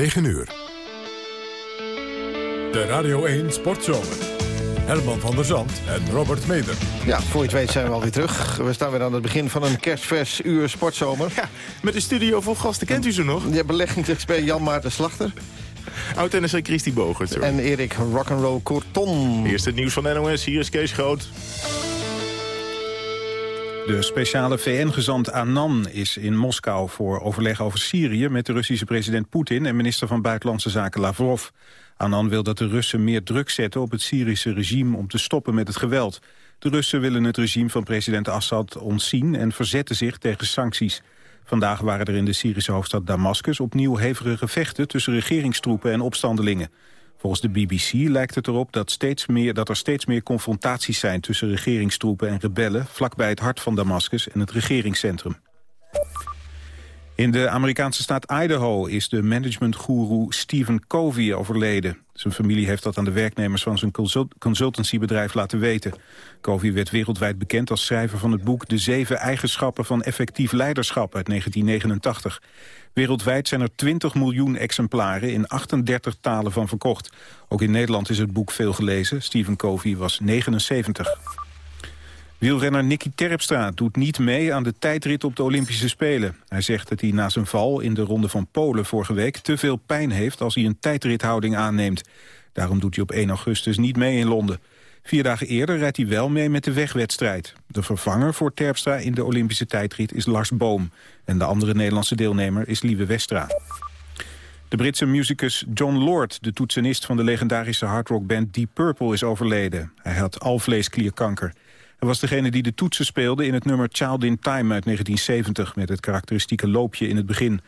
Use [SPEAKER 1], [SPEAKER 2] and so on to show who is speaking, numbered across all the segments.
[SPEAKER 1] 9 uur. De Radio 1 Sportzomer. Herman van der Zand en Robert Meder.
[SPEAKER 2] Ja, voor je het weet zijn we alweer terug. We staan weer aan het begin van een kerstvers uur sportzomer.
[SPEAKER 3] Ja, met een studio vol gasten. Kent u ze nog?
[SPEAKER 2] Ja, beleggingsexpert Jan Maarten Slachter.
[SPEAKER 3] Oud-NSC Christy Bogert.
[SPEAKER 2] En Erik Rock'n'Roll Corton.
[SPEAKER 3] Eerst het nieuws van NOS. Hier is Kees Groot.
[SPEAKER 4] De speciale VN-gezant Annan is in Moskou voor overleg over Syrië... met de Russische president Poetin en minister van Buitenlandse Zaken Lavrov. Annan wil dat de Russen meer druk zetten op het Syrische regime... om te stoppen met het geweld. De Russen willen het regime van president Assad ontzien... en verzetten zich tegen sancties. Vandaag waren er in de Syrische hoofdstad Damascus... opnieuw hevige gevechten tussen regeringstroepen en opstandelingen. Volgens de BBC lijkt het erop dat, steeds meer, dat er steeds meer confrontaties zijn... tussen regeringstroepen en rebellen... vlakbij het hart van Damascus en het regeringscentrum. In de Amerikaanse staat Idaho is de managementgoeroe Stephen Covey overleden. Zijn familie heeft dat aan de werknemers van zijn consultancybedrijf laten weten. Covey werd wereldwijd bekend als schrijver van het boek De Zeven Eigenschappen van Effectief Leiderschap uit 1989. Wereldwijd zijn er 20 miljoen exemplaren in 38 talen van verkocht. Ook in Nederland is het boek veel gelezen. Stephen Covey was 79. Wielrenner Nicky Terpstra doet niet mee aan de tijdrit op de Olympische Spelen. Hij zegt dat hij na zijn val in de Ronde van Polen vorige week... te veel pijn heeft als hij een tijdrithouding aanneemt. Daarom doet hij op 1 augustus niet mee in Londen. Vier dagen eerder rijdt hij wel mee met de wegwedstrijd. De vervanger voor Terpstra in de Olympische tijdrit is Lars Boom. En de andere Nederlandse deelnemer is Lieve Westra. De Britse muzikus John Lord, de toetsenist van de legendarische hardrockband Deep Purple, is overleden. Hij had alvleesklierkanker. Hij was degene die de toetsen speelde in het nummer Child in Time uit 1970... met het karakteristieke loopje in het begin.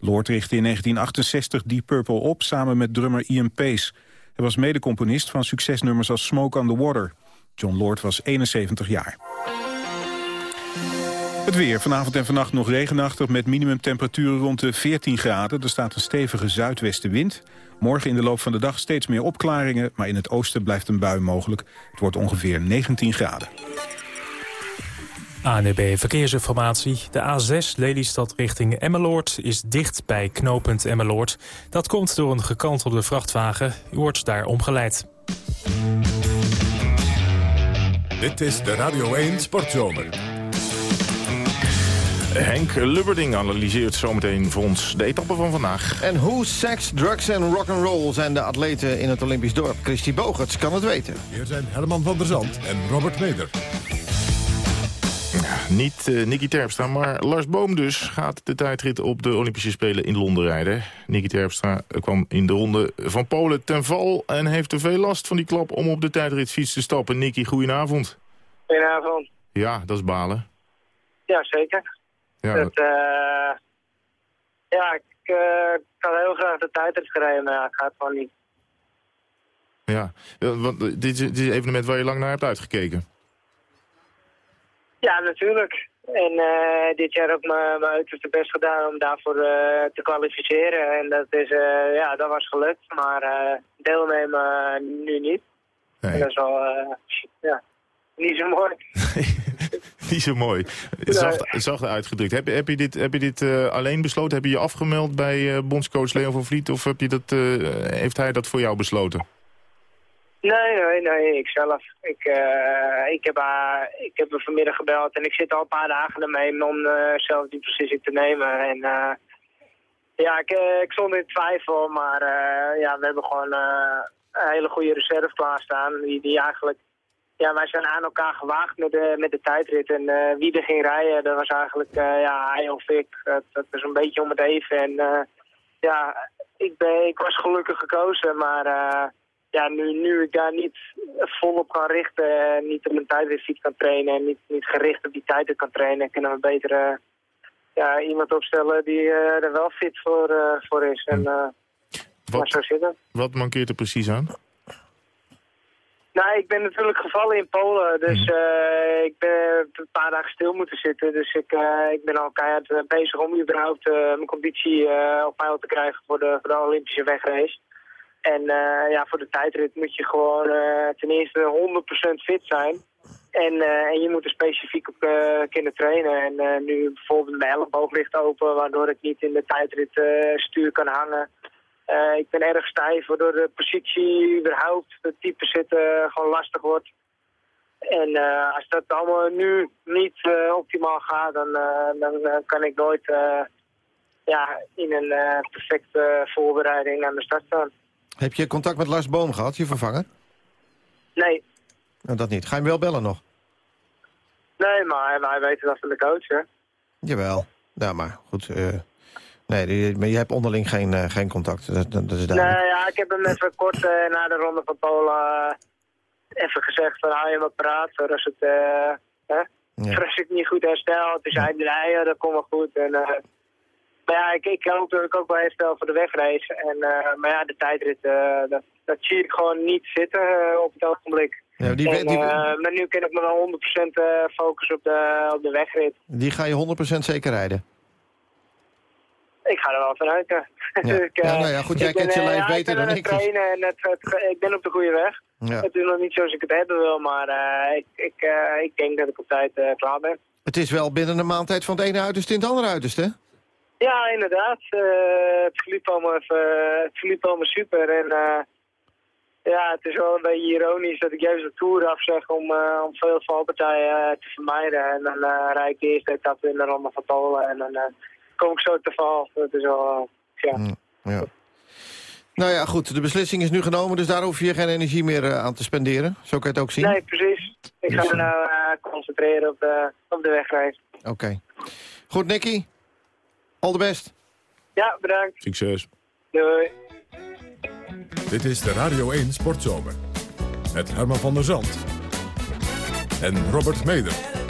[SPEAKER 4] Lord richtte in 1968 Deep Purple op samen met drummer Ian Pace. Hij was medecomponist van succesnummers als Smoke on the Water. John Lord was 71 jaar. Het weer. Vanavond en vannacht nog regenachtig met minimumtemperaturen rond de 14 graden. Er staat een stevige zuidwestenwind. Morgen in de loop van de dag steeds meer opklaringen... maar in het oosten blijft een bui mogelijk. Het wordt ongeveer 19 graden.
[SPEAKER 5] ANB Verkeersinformatie. De A6 Lelystad richting Emmeloord is dicht bij knooppunt Emmeloord. Dat komt door een gekantelde vrachtwagen. U wordt daar omgeleid.
[SPEAKER 1] Dit is de Radio 1 Sportzomer.
[SPEAKER 3] Henk Lubberding analyseert zometeen voor ons de etappe van vandaag.
[SPEAKER 2] En hoe seks, drugs en rock'n'roll zijn de atleten in het Olympisch dorp? Christy Bogerts kan het weten.
[SPEAKER 1] Hier zijn Herman van der Zand en Robert Meder.
[SPEAKER 3] niet uh, Nicky Terpstra, maar Lars Boom dus gaat de tijdrit op de Olympische Spelen in Londen rijden. Nicky Terpstra kwam in de ronde van Polen ten val en heeft er veel last van die klap om op de tijdritfiets te stappen. Nicky, goedenavond.
[SPEAKER 6] Goedenavond.
[SPEAKER 3] Ja, dat is balen.
[SPEAKER 6] Ja, zeker. Ja, het, uh, ja ik, uh, ik had heel graag de tijdrit gereden, maar ja, het gaat gewoon niet.
[SPEAKER 3] Ja, want dit is, dit is een evenement waar je lang naar hebt uitgekeken.
[SPEAKER 6] Ja, natuurlijk. En uh, dit jaar ook mijn uiterste best gedaan om daarvoor uh, te kwalificeren. En dat, is, uh, ja, dat was gelukt, maar deelnemen nu niet. Nee. En dat is wel ja, niet zo mooi.
[SPEAKER 3] niet zo mooi. Zacht, zacht uitgedrukt. Heb, heb je dit, heb je dit uh, alleen besloten? Heb je je afgemeld bij uh, bondscoach Leon van Vliet? Of heb je dat, uh, heeft hij dat voor jou besloten?
[SPEAKER 6] Nee, nee, nee, ik zelf. Ik, ik, heb, ik heb hem vanmiddag gebeld en ik zit al een paar dagen ermee om zelf die beslissing te nemen. En ja, ik, ik stond in twijfel, maar ja, we hebben gewoon een hele goede reserve klaarstaan. Die, die eigenlijk ja, wij zijn aan elkaar gewaagd met de, met de tijdrit. En uh, wie er ging rijden, dat was eigenlijk uh, ja, hij of ik. Dat, dat was een beetje om het even. En uh, ja, ik, ben, ik was gelukkig gekozen. Maar ja, nu, nu ik daar niet volop kan richten... en niet op mijn tijdritfiets kan trainen... en niet, niet gericht op die tijden kan trainen... kunnen we beter ja, iemand opstellen die er wel fit voor, voor is. En,
[SPEAKER 3] wat,
[SPEAKER 6] zo zit
[SPEAKER 3] Wat mankeert er precies aan?
[SPEAKER 6] Nou, ik ben natuurlijk gevallen in Polen, dus uh, ik ben een paar dagen stil moeten zitten. Dus ik, uh, ik ben al keihard eh, bezig om überhaupt uh, mijn conditie op peil te krijgen voor de, voor de Olympische wegrace. En ja, voor de tijdrit moet je gewoon ten eerste 100% fit zijn. En, en je moet er specifiek op kunnen trainen. En nu bijvoorbeeld mijn elleboog ligt open, waardoor ik niet in de tijdrit stuur kan hangen. Eh, ik ben erg stijf, waardoor de positie überhaupt, het type zitten, gewoon lastig wordt. En eh, als dat allemaal nu niet eh, optimaal gaat, dan, eh, dan eh, kan ik nooit eh, ja, in een eh, perfecte voorbereiding aan de start staan.
[SPEAKER 2] Heb je contact met Lars Boom gehad, je vervanger?
[SPEAKER 6] Nee,
[SPEAKER 2] Nou, dat niet. Ga je hem wel bellen nog?
[SPEAKER 6] nee maar wij weten dat van de coach, hè.
[SPEAKER 2] Jawel. Ja, maar goed. Nee, maar je hebt onderling geen, eh, geen contact. Dat, dat, is duidelijk.
[SPEAKER 6] Nee, ja, ik heb hem even kort eh, na de ronde van Polen eh, even gezegd van hou je me paraat, zodat het, eh hè,
[SPEAKER 2] Ja.
[SPEAKER 6] zodat ik niet goed herstel. Zei hij, ja, dat komt wel goed. En, maar ja, ik, ik hoop dat ik ook wel herstel voor de wegrace. En, maar ja, de tijdrit, dat, dat zie ik gewoon niet zitten op het ogenblik.
[SPEAKER 2] Ja, die,
[SPEAKER 6] en,
[SPEAKER 2] die,
[SPEAKER 6] maar nu kan ik me wel 100% eh, focussen op de, op de wegrit.
[SPEAKER 2] die ga je 100% zeker rijden.
[SPEAKER 6] Ik ga er wel vanuit, ja.
[SPEAKER 2] Ja.
[SPEAKER 6] ik, eh,
[SPEAKER 2] Ja, nou ja, goed, jij
[SPEAKER 6] ik ben,
[SPEAKER 2] kent je
[SPEAKER 6] eh,
[SPEAKER 2] lijf
[SPEAKER 6] ja,
[SPEAKER 2] beter dan
[SPEAKER 6] ben
[SPEAKER 2] ik,
[SPEAKER 6] aan
[SPEAKER 2] dus-
[SPEAKER 6] het trainen en het, het- ik ben op de goede weg.
[SPEAKER 2] Ja.
[SPEAKER 6] Het is nog niet zoals ik het hebben wil, maar eh, ik, ik, eh, ik denk dat ik op tijd eh, klaar ben.
[SPEAKER 2] Het is wel binnen een maand tijd van het ene uiterste in het andere uiterste, hè?
[SPEAKER 6] Ja, inderdaad. Eh, het, verliep allemaal even, het verliep allemaal super. En eh, ja, het is wel een beetje ironisch dat ik juist de Tour afzeg om, eh, om veel valpartijen eh, te vermijden. En dan eh rijd ik de eerste etappe in de Ronde van Polen en dan eh, kom ik zo te val. Dat is wel, eh, ja.
[SPEAKER 2] Mm, ja. Nou ja, goed. De beslissing is nu genomen, dus daar hoef je geen energie meer eh, aan te spenderen. Zo kan je het ook zien.
[SPEAKER 6] Nee, precies. Ik ga me nou eh, concentreren op de, op de wegreis.
[SPEAKER 2] Oké. Goed, Nicky. All the best.
[SPEAKER 6] Ja, bedankt.
[SPEAKER 3] Succes.
[SPEAKER 6] Doei.
[SPEAKER 1] Dit is de Radio 1 Sportzomer. Met Herman van der Zand. En Robert Meder.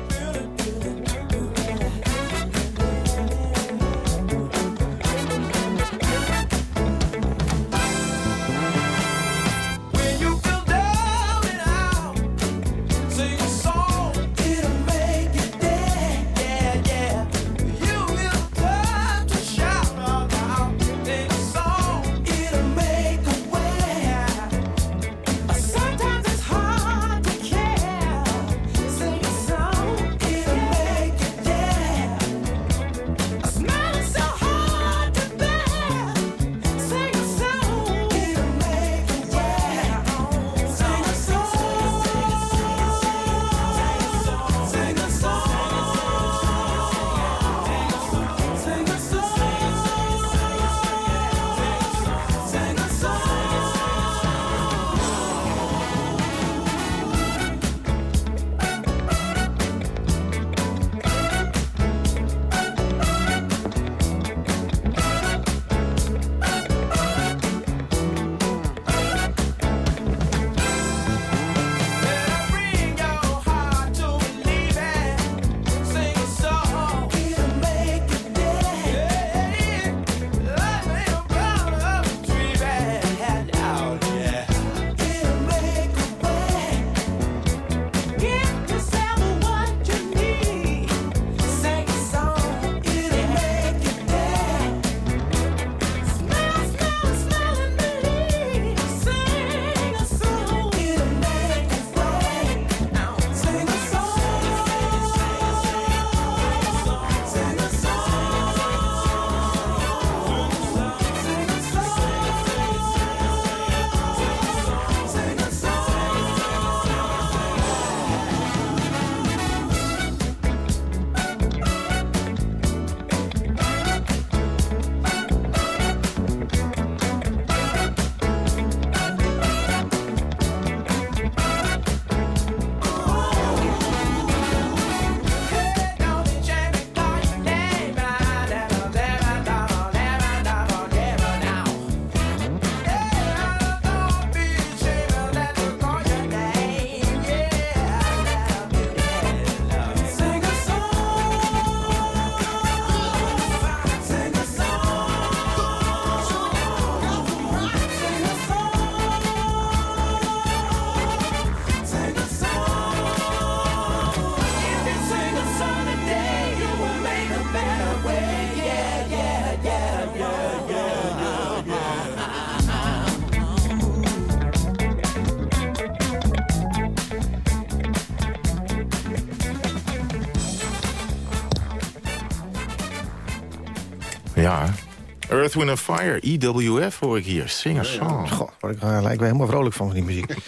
[SPEAKER 3] Earth, Wind Fire, EWF hoor ik hier. Singer song.
[SPEAKER 2] Goh, word ik uh, lijkt me helemaal vrolijk van, van die muziek.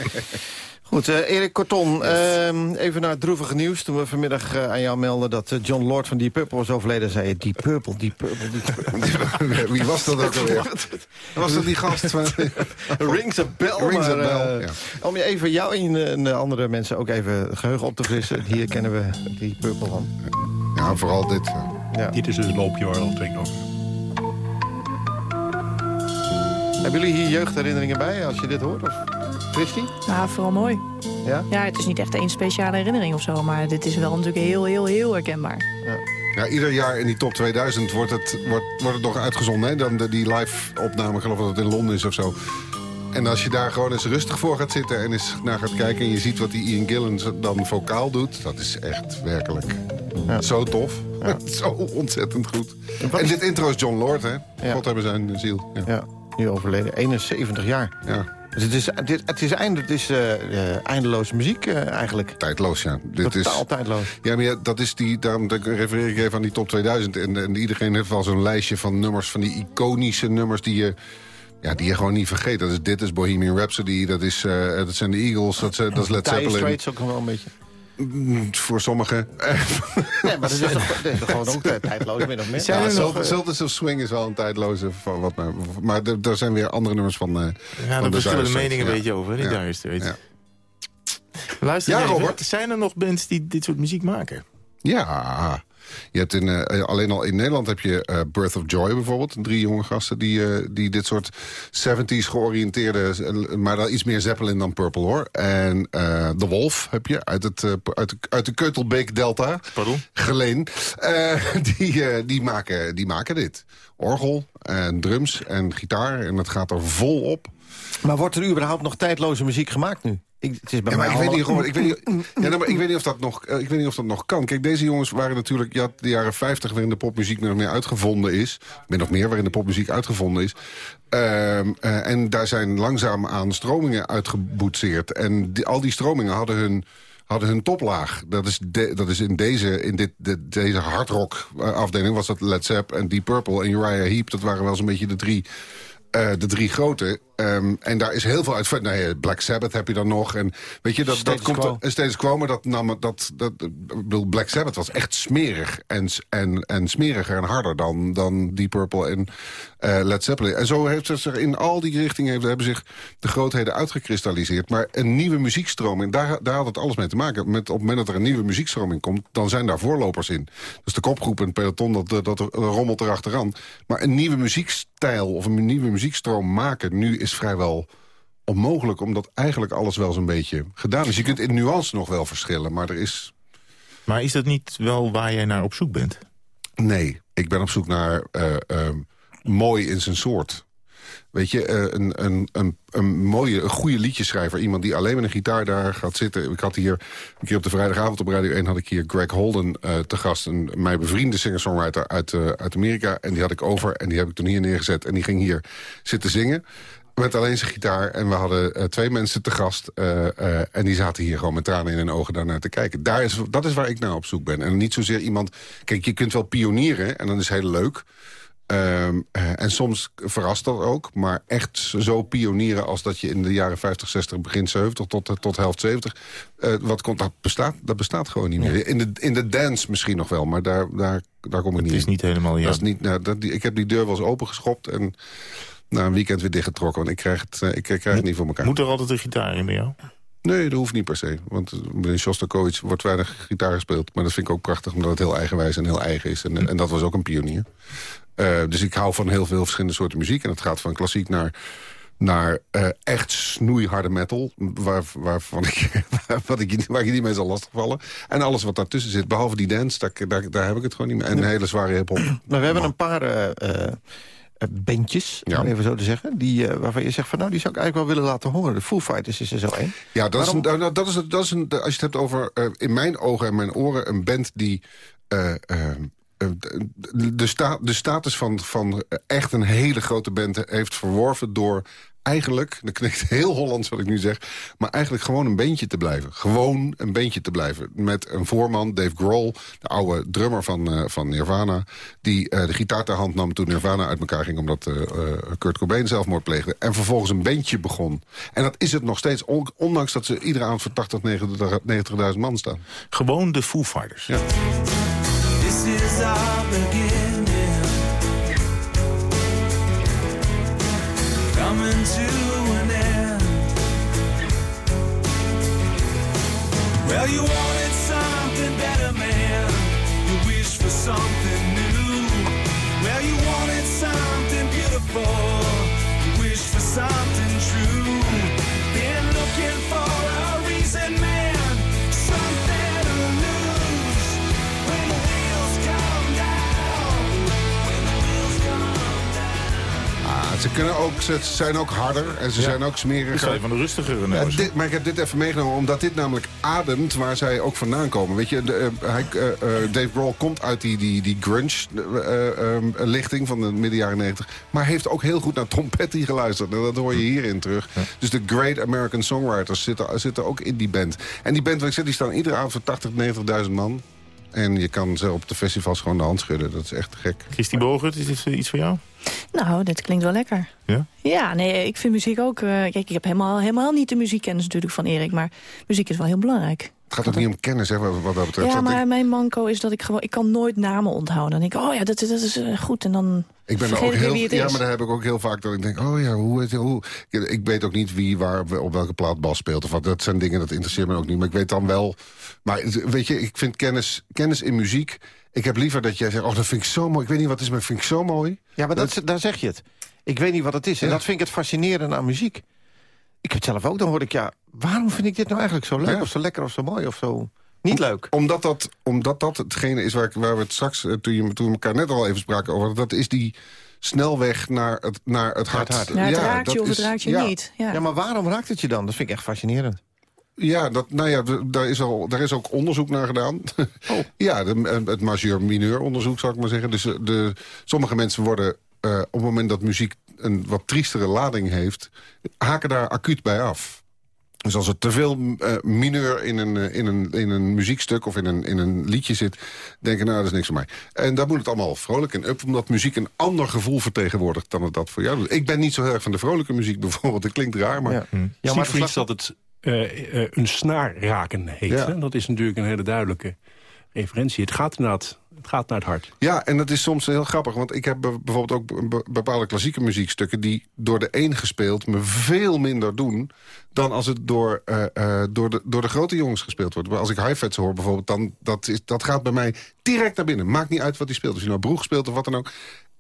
[SPEAKER 2] Goed, eh, Erik Korton, ehm, even naar het droevige nieuws. Toen we vanmiddag eh, aan jou melden dat eh, John Lord van Deep Purple was overleden... zei je, Deep Purple, Deep Purple, Deep Purple.
[SPEAKER 7] Wie was dat ook alweer? Was dat die gast? van-
[SPEAKER 2] Rings a bell,
[SPEAKER 7] Rings a bell,
[SPEAKER 2] eh,
[SPEAKER 7] ja.
[SPEAKER 2] Om je even jou en, en de andere mensen ook even het geheugen op te frissen. Hier kennen we Deep Purple van.
[SPEAKER 7] Ja, vooral dit. eh.
[SPEAKER 2] Ja.
[SPEAKER 8] Dit is een loopje waar al twee over.
[SPEAKER 2] Hebben jullie hier jeugdherinneringen bij als je dit hoort? Of Christy?
[SPEAKER 9] Nou, vooral mooi.
[SPEAKER 2] Ja?
[SPEAKER 9] Ja, het is niet echt één speciale herinnering of zo, maar dit is wel natuurlijk heel, heel, heel herkenbaar.
[SPEAKER 7] Ja, ieder jaar in die top 2000 wordt het, wordt, wordt het nog uitgezonden. Hè? Dan de, die live-opname, ik geloof dat het in Londen is of zo. En als je daar gewoon eens rustig voor gaat zitten en eens naar gaat kijken... en je ziet wat die Ian Gillan dan vocaal doet... dat is echt werkelijk zo tof. zo ontzettend goed. En
[SPEAKER 2] is-
[SPEAKER 7] dit intro is John Lord, hè?
[SPEAKER 2] Ja.
[SPEAKER 7] God hebben zijn ziel. Ja.
[SPEAKER 2] Nu overleden. 71 jaar.
[SPEAKER 7] Ja.
[SPEAKER 2] Dus het is, het, het is, eind, het is eh, eh, eindeloze muziek eh, eigenlijk.
[SPEAKER 7] Tijdloos, ja. Dit is,
[SPEAKER 2] tijdloos.
[SPEAKER 7] ja, maar ja, dat is die, daarom refereer ik even aan die top 2000. En, en iedereen heeft wel zo'n lijstje van nummers, van die iconische nummers... die je, ja, die je gewoon niet vergeet. Dat is, dit is Bohemian Rhapsody, dat, is, dat zijn de Eagles, dat, is, dat is
[SPEAKER 2] Dire
[SPEAKER 7] Zeppelin.
[SPEAKER 2] Straits ook wel een beetje.
[SPEAKER 7] Mm, Voor sommigen.
[SPEAKER 2] Nee, maar dat is toch, dat is toch gewoon ook eh, tijdloos, min of meer.
[SPEAKER 7] Ja, Sultans of Swing is wel een tijdloze, van wat maar er, er zijn weer andere nummers van, eh
[SPEAKER 3] Ja, daar
[SPEAKER 7] de
[SPEAKER 3] verschillen
[SPEAKER 7] Dire
[SPEAKER 3] meningen een beetje over, die
[SPEAKER 7] Ja.
[SPEAKER 3] Straits.
[SPEAKER 7] Ja.
[SPEAKER 3] Luister
[SPEAKER 7] Ja,
[SPEAKER 3] even,
[SPEAKER 7] Robert.
[SPEAKER 3] zijn er nog bands die dit soort muziek maken?
[SPEAKER 7] Ja, je hebt in, eh, alleen al in Nederland heb je eh, Birth of Joy bijvoorbeeld. Drie jonge gasten die, eh, die dit soort 70s georiënteerde... maar dan iets meer Zeppelin dan Purple hoor. En eh The Wolf heb je uit, het, uit, de, uit de Keutelbeek Delta.
[SPEAKER 3] Pardon?
[SPEAKER 7] Geleen. Eh, die, eh, die, maken, die maken dit. Orgel en drums en gitaar. En het gaat er vol op.
[SPEAKER 2] Maar wordt er überhaupt nog tijdloze muziek gemaakt nu? Ik, het is bij
[SPEAKER 7] Ja, maar
[SPEAKER 2] mij
[SPEAKER 7] ik weet, niet, ik, weet niet, ja, nou, maar ik weet niet of dat nog, eh, ik weet niet of dat nog kan. Kijk, deze jongens waren natuurlijk... Had de jaren 50 waarin de popmuziek min of meer uitgevonden is. Min of meer waarin de popmuziek uitgevonden is. Ehm, eh, en daar zijn langzaam aan stromingen uitgeboetseerd. En die, al die stromingen hadden hun hadden hun toplaag. Dat is, de- dat is in deze, in dit, de- deze hardrock eh, afdeling was dat Led Zepp en Deep Purple en Uriah Heep. Dat waren wel zo'n beetje de drie, eh, de drie grote. Ehm, en daar is heel veel uit. Nou ja, Black Sabbath heb je dan nog. En weet je, dat, dat komt er steeds maar dat nam dat, dat. Bedoel, Black Sabbath was echt smerig en, en, en smeriger en harder dan, dan Deep Purple en Led Zeppelin. En zo heeft het zich in al die richtingen heeft, hebben zich de grootheden uitgekristalliseerd. Maar een nieuwe muziekstroming, daar, daar had het alles mee te maken. Met, op het moment dat er een nieuwe muziekstroming komt, dan zijn daar voorlopers in. Dus de kopgroep en het peloton, dat, dat, dat rommelt erachteraan. Maar een nieuwe muziekstijl of een nieuwe muziekstroom maken nu is vrijwel onmogelijk, omdat eigenlijk alles wel zo'n beetje gedaan is. Je kunt in nuance nog wel verschillen, maar er is...
[SPEAKER 3] Maar is dat niet wel waar jij naar op zoek bent?
[SPEAKER 7] Nee, ik ben op zoek naar eh, ehm, mooi in zijn soort. Weet je, eh, een, een, een, een mooie, een goede liedjeschrijver. Iemand die alleen met een gitaar daar gaat zitten. Ik had hier een keer op de vrijdagavond op Radio 1... had ik hier Greg Holden eh, te gast. Een mij bevriende singer-songwriter uit, eh, uit Amerika. En die had ik over en die heb ik toen hier neergezet. En die ging hier zitten zingen. Met alleen zijn gitaar. En we hadden twee mensen te gast. en die zaten hier gewoon met tranen in hun ogen daarnaar te kijken. Daar is, dat is waar ik naar op zoek ben. En niet zozeer iemand... Kijk, je kunt wel pionieren en dat is heel leuk. Ehm, eh, en soms verrast dat ook. Maar echt zo pionieren als dat je in de jaren 50, 60, begin 70 tot, eh, tot helft 70... eh, wat komt, dat, bestaat, dat bestaat gewoon niet meer. In de, in de dance misschien nog wel, maar daar, daar, daar kom ik
[SPEAKER 3] Het
[SPEAKER 7] niet
[SPEAKER 3] is
[SPEAKER 7] in.
[SPEAKER 3] niet helemaal... Ja.
[SPEAKER 7] Dat is niet, nou, dat, die- ik heb die deur wel eens opengeschopt en na een weekend weer dichtgetrokken. Want ik krijg het, ik krijg het niet voor elkaar.
[SPEAKER 3] Moet er altijd een gitaar in bij jou?
[SPEAKER 7] Nee, dat hoeft niet per se. Want bij Shostakovich wordt weinig gitaar gespeeld. Maar dat vind ik ook prachtig, omdat het heel eigenwijs en heel eigen is. En, en dat was ook een pionier. Eh, dus ik hou van heel veel verschillende soorten muziek. En het gaat van klassiek naar, naar eh, echt snoeiharde metal. Waar, waarvan ik, wat ik, waar ik niet mee zal lastigvallen. En alles wat daartussen zit, behalve die dance, daar, daar, daar heb ik het gewoon niet meer. En een hele zware hiphop.
[SPEAKER 2] Maar we hebben een paar eh, bandjes,
[SPEAKER 7] Ja.
[SPEAKER 2] om even zo te zeggen... Die, waarvan je zegt van nou, die zou ik eigenlijk wel willen laten horen. De Foo Fighters is er zo één.
[SPEAKER 7] Ja, dat is, een, nou, dat is, dat is een, als je het hebt over, in mijn ogen en mijn oren... een band die de, sta, de status van, van echt een hele grote band heeft verworven... door eigenlijk, dat klinkt heel Hollands wat ik nu zeg... maar eigenlijk gewoon een beentje te blijven. Gewoon een beentje te blijven. Met een voorman, Dave Grohl, de oude drummer van, eh, van Nirvana... die eh, de gitaar ter hand nam toen Nirvana uit elkaar ging... omdat eh, eh, Kurt Cobain zelfmoord pleegde. En vervolgens een bandje begon. En dat is het nog steeds, on- ondanks dat ze iedere avond voor 80, 90.000 man staan.
[SPEAKER 3] Gewoon de Foo Fighters.
[SPEAKER 7] Ja.
[SPEAKER 10] Is our beginning. Coming to an end. Well, you wanted something better, man. You wished for something new. Well, you wanted something beautiful. You wished for something
[SPEAKER 7] ze, kunnen ook, ze zijn ook harder en ze zijn ook smeriger.
[SPEAKER 3] zijn van de rustigere
[SPEAKER 7] Ja, dit, maar ik heb dit even meegenomen omdat dit namelijk ademt waar zij ook vandaan komen. Weet je, de, eh, hij, eh, eh, Dave Grohl komt uit die, die, die grunge-lichting van de midden jaren 90. Maar heeft ook heel goed naar Tom Petty geluisterd. En dat hoor je hierin terug. Dus de Great American Songwriters zitten, zitten ook in die band. En die band, wat ik zeg, die staan iedere avond voor 80, 90.000 man. En je kan ze op de festivals gewoon de hand schudden. Dat is echt gek.
[SPEAKER 3] Christy Bogert, is dit iets voor jou?
[SPEAKER 9] Nou, dit klinkt wel lekker.
[SPEAKER 3] Ja?
[SPEAKER 9] Ja, nee, ik vind muziek ook... eh, kijk, ik heb helemaal, helemaal niet de muziekkennis natuurlijk van Erik... maar muziek is wel heel belangrijk.
[SPEAKER 7] Het gaat ook niet om kennis, hè, wat, wat dat betreft.
[SPEAKER 9] Ja,
[SPEAKER 7] ik-
[SPEAKER 9] maar mijn manco is dat ik gewoon... ik kan nooit namen onthouden. Dan denk ik, oh ja, dat, dat is eh, goed. En dan
[SPEAKER 7] Ik ben ook heel,
[SPEAKER 9] wie het
[SPEAKER 7] ja,
[SPEAKER 9] is.
[SPEAKER 7] maar daar heb ik ook heel vaak dat ik denk, oh ja, hoe, het- hoe ik, weet ook niet wie waar op welke plaat bas speelt of wat. Dat zijn dingen dat interesseert me ook niet. Maar ik weet dan wel. Maar weet je, ik vind kennis, kennis in muziek. Ik heb liever dat jij zegt, oh dat vind ik zo mooi. Ik weet niet wat het is, maar ik vind ik zo mooi.
[SPEAKER 2] Ja, maar dat, daar zeg je het. Ik weet niet wat het is. En
[SPEAKER 7] Ja.
[SPEAKER 2] dat vind ik het fascinerende aan muziek. Ik heb het zelf ook, dan hoor ik, ja, waarom vind ik dit nou eigenlijk zo leuk?
[SPEAKER 7] Ja.
[SPEAKER 2] Of zo lekker of zo mooi of zo niet leuk?
[SPEAKER 7] Omdat dat, omdat dat hetgene is waar, ik, waar we het straks, eh, toen, je, toen we elkaar net al even spraken over, dat is die snelweg naar het, naar het hart.
[SPEAKER 2] hart.
[SPEAKER 9] Ja, het
[SPEAKER 7] Ja,
[SPEAKER 9] raakt je of het
[SPEAKER 7] is-
[SPEAKER 9] raakt je
[SPEAKER 7] ja.
[SPEAKER 9] niet. Ja.
[SPEAKER 2] Ja, maar waarom raakt het je dan? Dat vind ik echt fascinerend.
[SPEAKER 7] Ja, dat, nou ja, daar is, al, daar is ook onderzoek naar gedaan.
[SPEAKER 2] Oh.
[SPEAKER 7] ja, de, het majeur-mineur onderzoek, zou ik maar zeggen. Dus eh, de, sommige mensen worden eh, op het moment dat muziek een wat triestere lading heeft... haken daar acuut bij af. Dus als er te veel eh, mineur in een, eh, in, een, in een muziekstuk of in een, in een liedje zit... denken, nou, dat is niks voor mij. En dan moet het allemaal vrolijk en up... omdat muziek een ander gevoel vertegenwoordigt dan het dat voor jou doet. Ik ben niet zo heel erg van de vrolijke muziek bijvoorbeeld. Dat klinkt raar, maar...
[SPEAKER 2] Ja.
[SPEAKER 8] Ja,
[SPEAKER 2] maar
[SPEAKER 8] dat het eh, eh, een snaar raken heet.
[SPEAKER 7] Ja.
[SPEAKER 8] Hè? Dat is natuurlijk een hele duidelijke referentie. Het gaat inderdaad gaat naar het hart.
[SPEAKER 7] Ja, en dat is soms heel grappig. Want ik heb be- bijvoorbeeld ook be- bepaalde klassieke muziekstukken... die door de een gespeeld me veel minder doen... dan als het door, eh, eh, door, de, door de grote jongens gespeeld wordt. Als ik Heifetz hoor bijvoorbeeld... dan dat, is, dat gaat bij mij direct naar binnen. Maakt niet uit wat hij speelt. Of hij nou Broeg speelt of wat dan ook.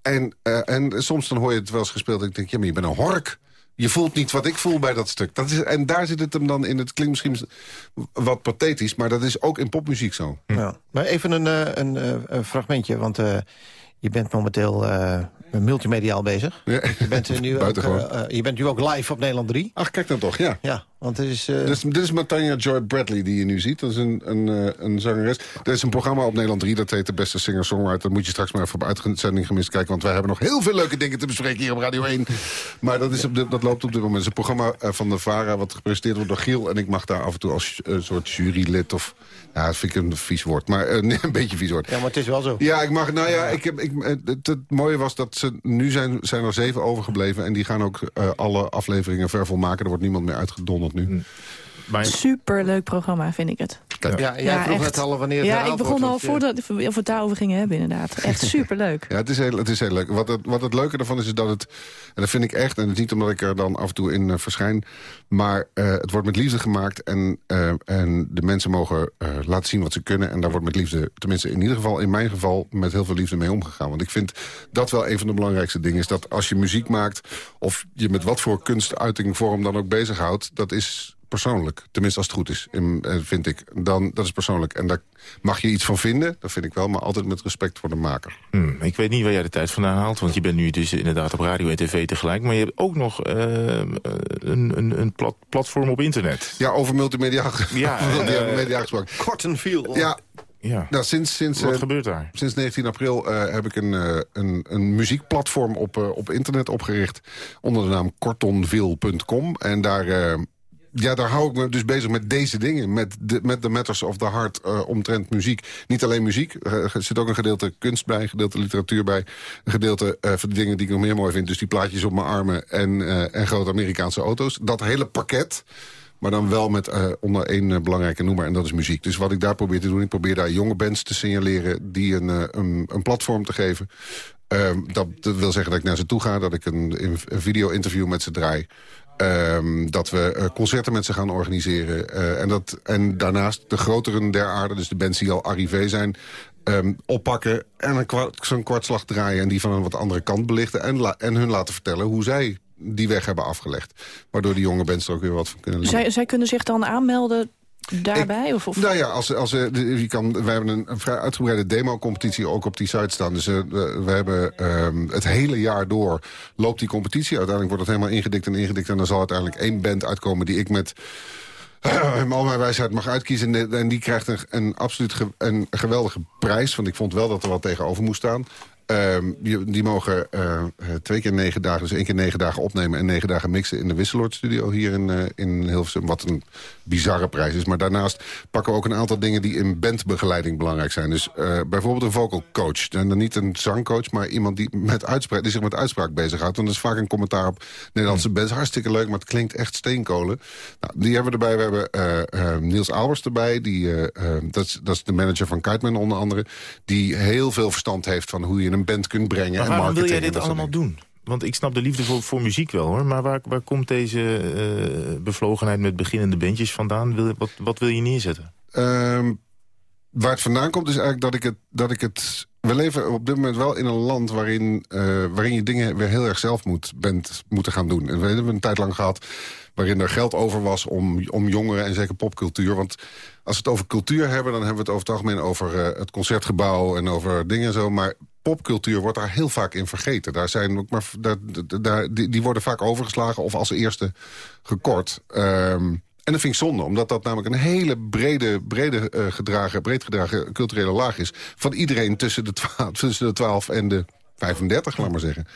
[SPEAKER 7] En, eh, en soms dan hoor je het wel eens gespeeld... en ik denk, ja, maar je bent een hork. Je voelt niet wat ik voel bij dat stuk. Dat is, en daar zit het hem dan in. Het klinkt misschien wat pathetisch... maar dat is ook in popmuziek zo.
[SPEAKER 2] Ja. Maar even een, eh, een, eh, een fragmentje, want eh, je bent momenteel eh, multimediaal bezig.
[SPEAKER 7] Ja.
[SPEAKER 2] Je bent, nu ook, je bent nu ook live op Nederland 3.
[SPEAKER 7] Ach, kijk dan toch, ja.
[SPEAKER 2] Ja, want het is... eh,
[SPEAKER 7] Dit is, dit is Matanya Joy Bradley die je nu ziet. Dat is een, een, eh, een zangeres. Er is een programma op Nederland 3, dat heet de beste singer-songwriter. Dat moet je straks maar even op uitzending gemist kijken. Want wij hebben nog heel veel leuke dingen te bespreken hier op Radio 1. Maar dat, is op dit, dat loopt op dit moment. Het is een programma eh, van de VARA wat gepresenteerd wordt door Giel. En ik mag daar af en toe als eh, soort jurylid of... Ja, dat vind ik een vies woord. Maar een beetje vies woord.
[SPEAKER 2] ja, maar het is wel zo.
[SPEAKER 7] Ja, ik mag. Nou ja, ik heb, ik, het, het mooie was dat ze nu zijn, zijn er zeven overgebleven. En die gaan ook alle afleveringen vervolmaken. Er wordt niemand meer uitgedonderd nu.
[SPEAKER 3] Maar
[SPEAKER 9] Superleuk programma, vind ik het.
[SPEAKER 7] Kijk.
[SPEAKER 2] Ja, jij
[SPEAKER 9] Ja,
[SPEAKER 2] vroeg
[SPEAKER 9] echt.
[SPEAKER 2] net al wanneer het
[SPEAKER 9] Ja, ik begon
[SPEAKER 2] wordt,
[SPEAKER 9] al voordat of we het daarover gingen hebben, inderdaad. Echt superleuk.
[SPEAKER 7] Ja, het is heel, het is heel leuk. Wat het, wat het leuke ervan is, is dat het... En dat vind ik echt, en het is niet omdat ik er dan af en toe in eh, verschijn... maar eh, het wordt met liefde gemaakt en, eh, en de mensen mogen eh, laten zien wat ze kunnen... en daar wordt met liefde, tenminste in ieder geval in mijn geval... met heel veel liefde mee omgegaan. Want ik vind dat wel een van de belangrijkste dingen... is dat als je muziek maakt of je met wat voor kunstuiting vorm dan ook bezighoudt... dat is persoonlijk. Tenminste, als het goed is, in- eh, vind ik. Dan, dat is persoonlijk. En daar mag je iets van vinden, dat vind ik wel... maar altijd met respect voor de maker.
[SPEAKER 3] Hmm, ik weet niet waar jij de tijd vandaan haalt, want je bent nu dus inderdaad op radio en tv tegelijk. Maar je hebt ook nog eh, een, een, een plat, platform op internet.
[SPEAKER 7] Ja, over multimedia,
[SPEAKER 3] Ja,
[SPEAKER 7] multimedia
[SPEAKER 3] eh,
[SPEAKER 7] media gesproken.
[SPEAKER 2] Kortenviel.
[SPEAKER 7] Ja,
[SPEAKER 3] Ja.
[SPEAKER 7] Nou, sinds, sinds,
[SPEAKER 3] Wat
[SPEAKER 7] eh,
[SPEAKER 3] gebeurt daar?
[SPEAKER 7] Sinds 19 april eh, heb ik een, eh, een, een muziekplatform op, eh, op internet opgericht... onder de naam kortonville.com. En daar, eh, ja, daar hou ik me dus bezig met deze dingen. Met de, met de matters of the heart eh, omtrent muziek. Niet alleen muziek. Eh, Er zit ook een gedeelte kunst bij, een gedeelte literatuur bij. Een gedeelte eh, van de dingen die ik nog meer mooi vind. Dus die plaatjes op mijn armen en, en grote Amerikaanse auto's. Dat hele pakket... Maar dan wel met onder één belangrijke noemer en dat is muziek. Dus wat ik daar probeer te doen, ik probeer daar jonge bands te signaleren... die een, een, een platform te geven. Ehm, dat, dat wil zeggen dat ik naar ze toe ga, dat ik een, een video-interview met ze draai. Ehm, dat we eh, concerten met ze gaan organiseren. Eh, en, dat, en daarnaast de groteren der aarde, dus de bands die al arrivé zijn... ehm, oppakken en een kwart, zo'n kwartslag draaien... en die van een wat andere kant belichten... En, la- en hun laten vertellen hoe zij die weg hebben afgelegd. Waardoor die jonge bands er ook weer wat van kunnen leren.
[SPEAKER 9] Zij, zij kunnen zich dan aanmelden daarbij? of, of...
[SPEAKER 7] Nou ja, als, als, eh, je kan, wij hebben een, een vrij uitgebreide demo-competitie ook op die site staan. Dus eh, we hebben ehm, het hele jaar door loopt die competitie. Uiteindelijk wordt het helemaal ingedikt en ingedikt. En dan zal uiteindelijk één band uitkomen die ik met... al mijn wijsheid mag uitkiezen. En, en die krijgt een, een absoluut ge- een geweldige prijs. Want ik vond wel dat er wat tegenover moest staan. Ehm, die, mogen eh, eh, twee keer negen dagen, dus één keer negen dagen opnemen... en negen dagen mixen in de Wisseloord Studio hier in, eh, in Hilversum. Wat een bizarre prijs is. Maar daarnaast pakken we ook een aantal dingen die in bandbegeleiding belangrijk zijn. Dus bijvoorbeeld een vocal coach. En dan niet een zangcoach, maar iemand die, met uitspraak, die zich met uitspraak bezighoudt. Want dat is vaak een commentaar op Nederlandse bands. Hartstikke leuk, maar het klinkt echt steenkolen. Nou, die hebben we erbij. We hebben Niels Albers erbij. Die, dat, is, dat is de manager van Kiteman onder andere. Die heel veel verstand heeft van hoe je een band kunt brengen.
[SPEAKER 3] Maar
[SPEAKER 7] en
[SPEAKER 3] waarom wil
[SPEAKER 7] marketing
[SPEAKER 3] jij
[SPEAKER 7] en
[SPEAKER 3] dit allemaal doen? Want ik snap de liefde voor, voor muziek wel, hoor. Maar waar, waar komt deze eh, bevlogenheid met beginnende bandjes vandaan? Wil, wat, wat wil je neerzetten?
[SPEAKER 7] Ehm, waar het vandaan komt is eigenlijk dat ik het... Dat ik het we leven op dit moment wel in een land waarin, eh, waarin je dingen weer heel erg zelf moet, bent moeten gaan doen. En we hebben een tijd lang gehad waarin er geld over was om, om jongeren en zeker popcultuur. Want als we het over cultuur hebben, dan hebben we het over het algemeen over eh, het concertgebouw en over dingen en zo. Maar popcultuur wordt daar heel vaak in vergeten. Daar zijn ook maar, daar, die, die worden vaak overgeslagen of als eerste gekort. Ehm, en dat vind ik zonde, omdat dat namelijk een hele brede, brede eh, gedragen, breed gedragen culturele laag is. Van iedereen tussen de 12, tussen de 12 en de 35, laat maar zeggen.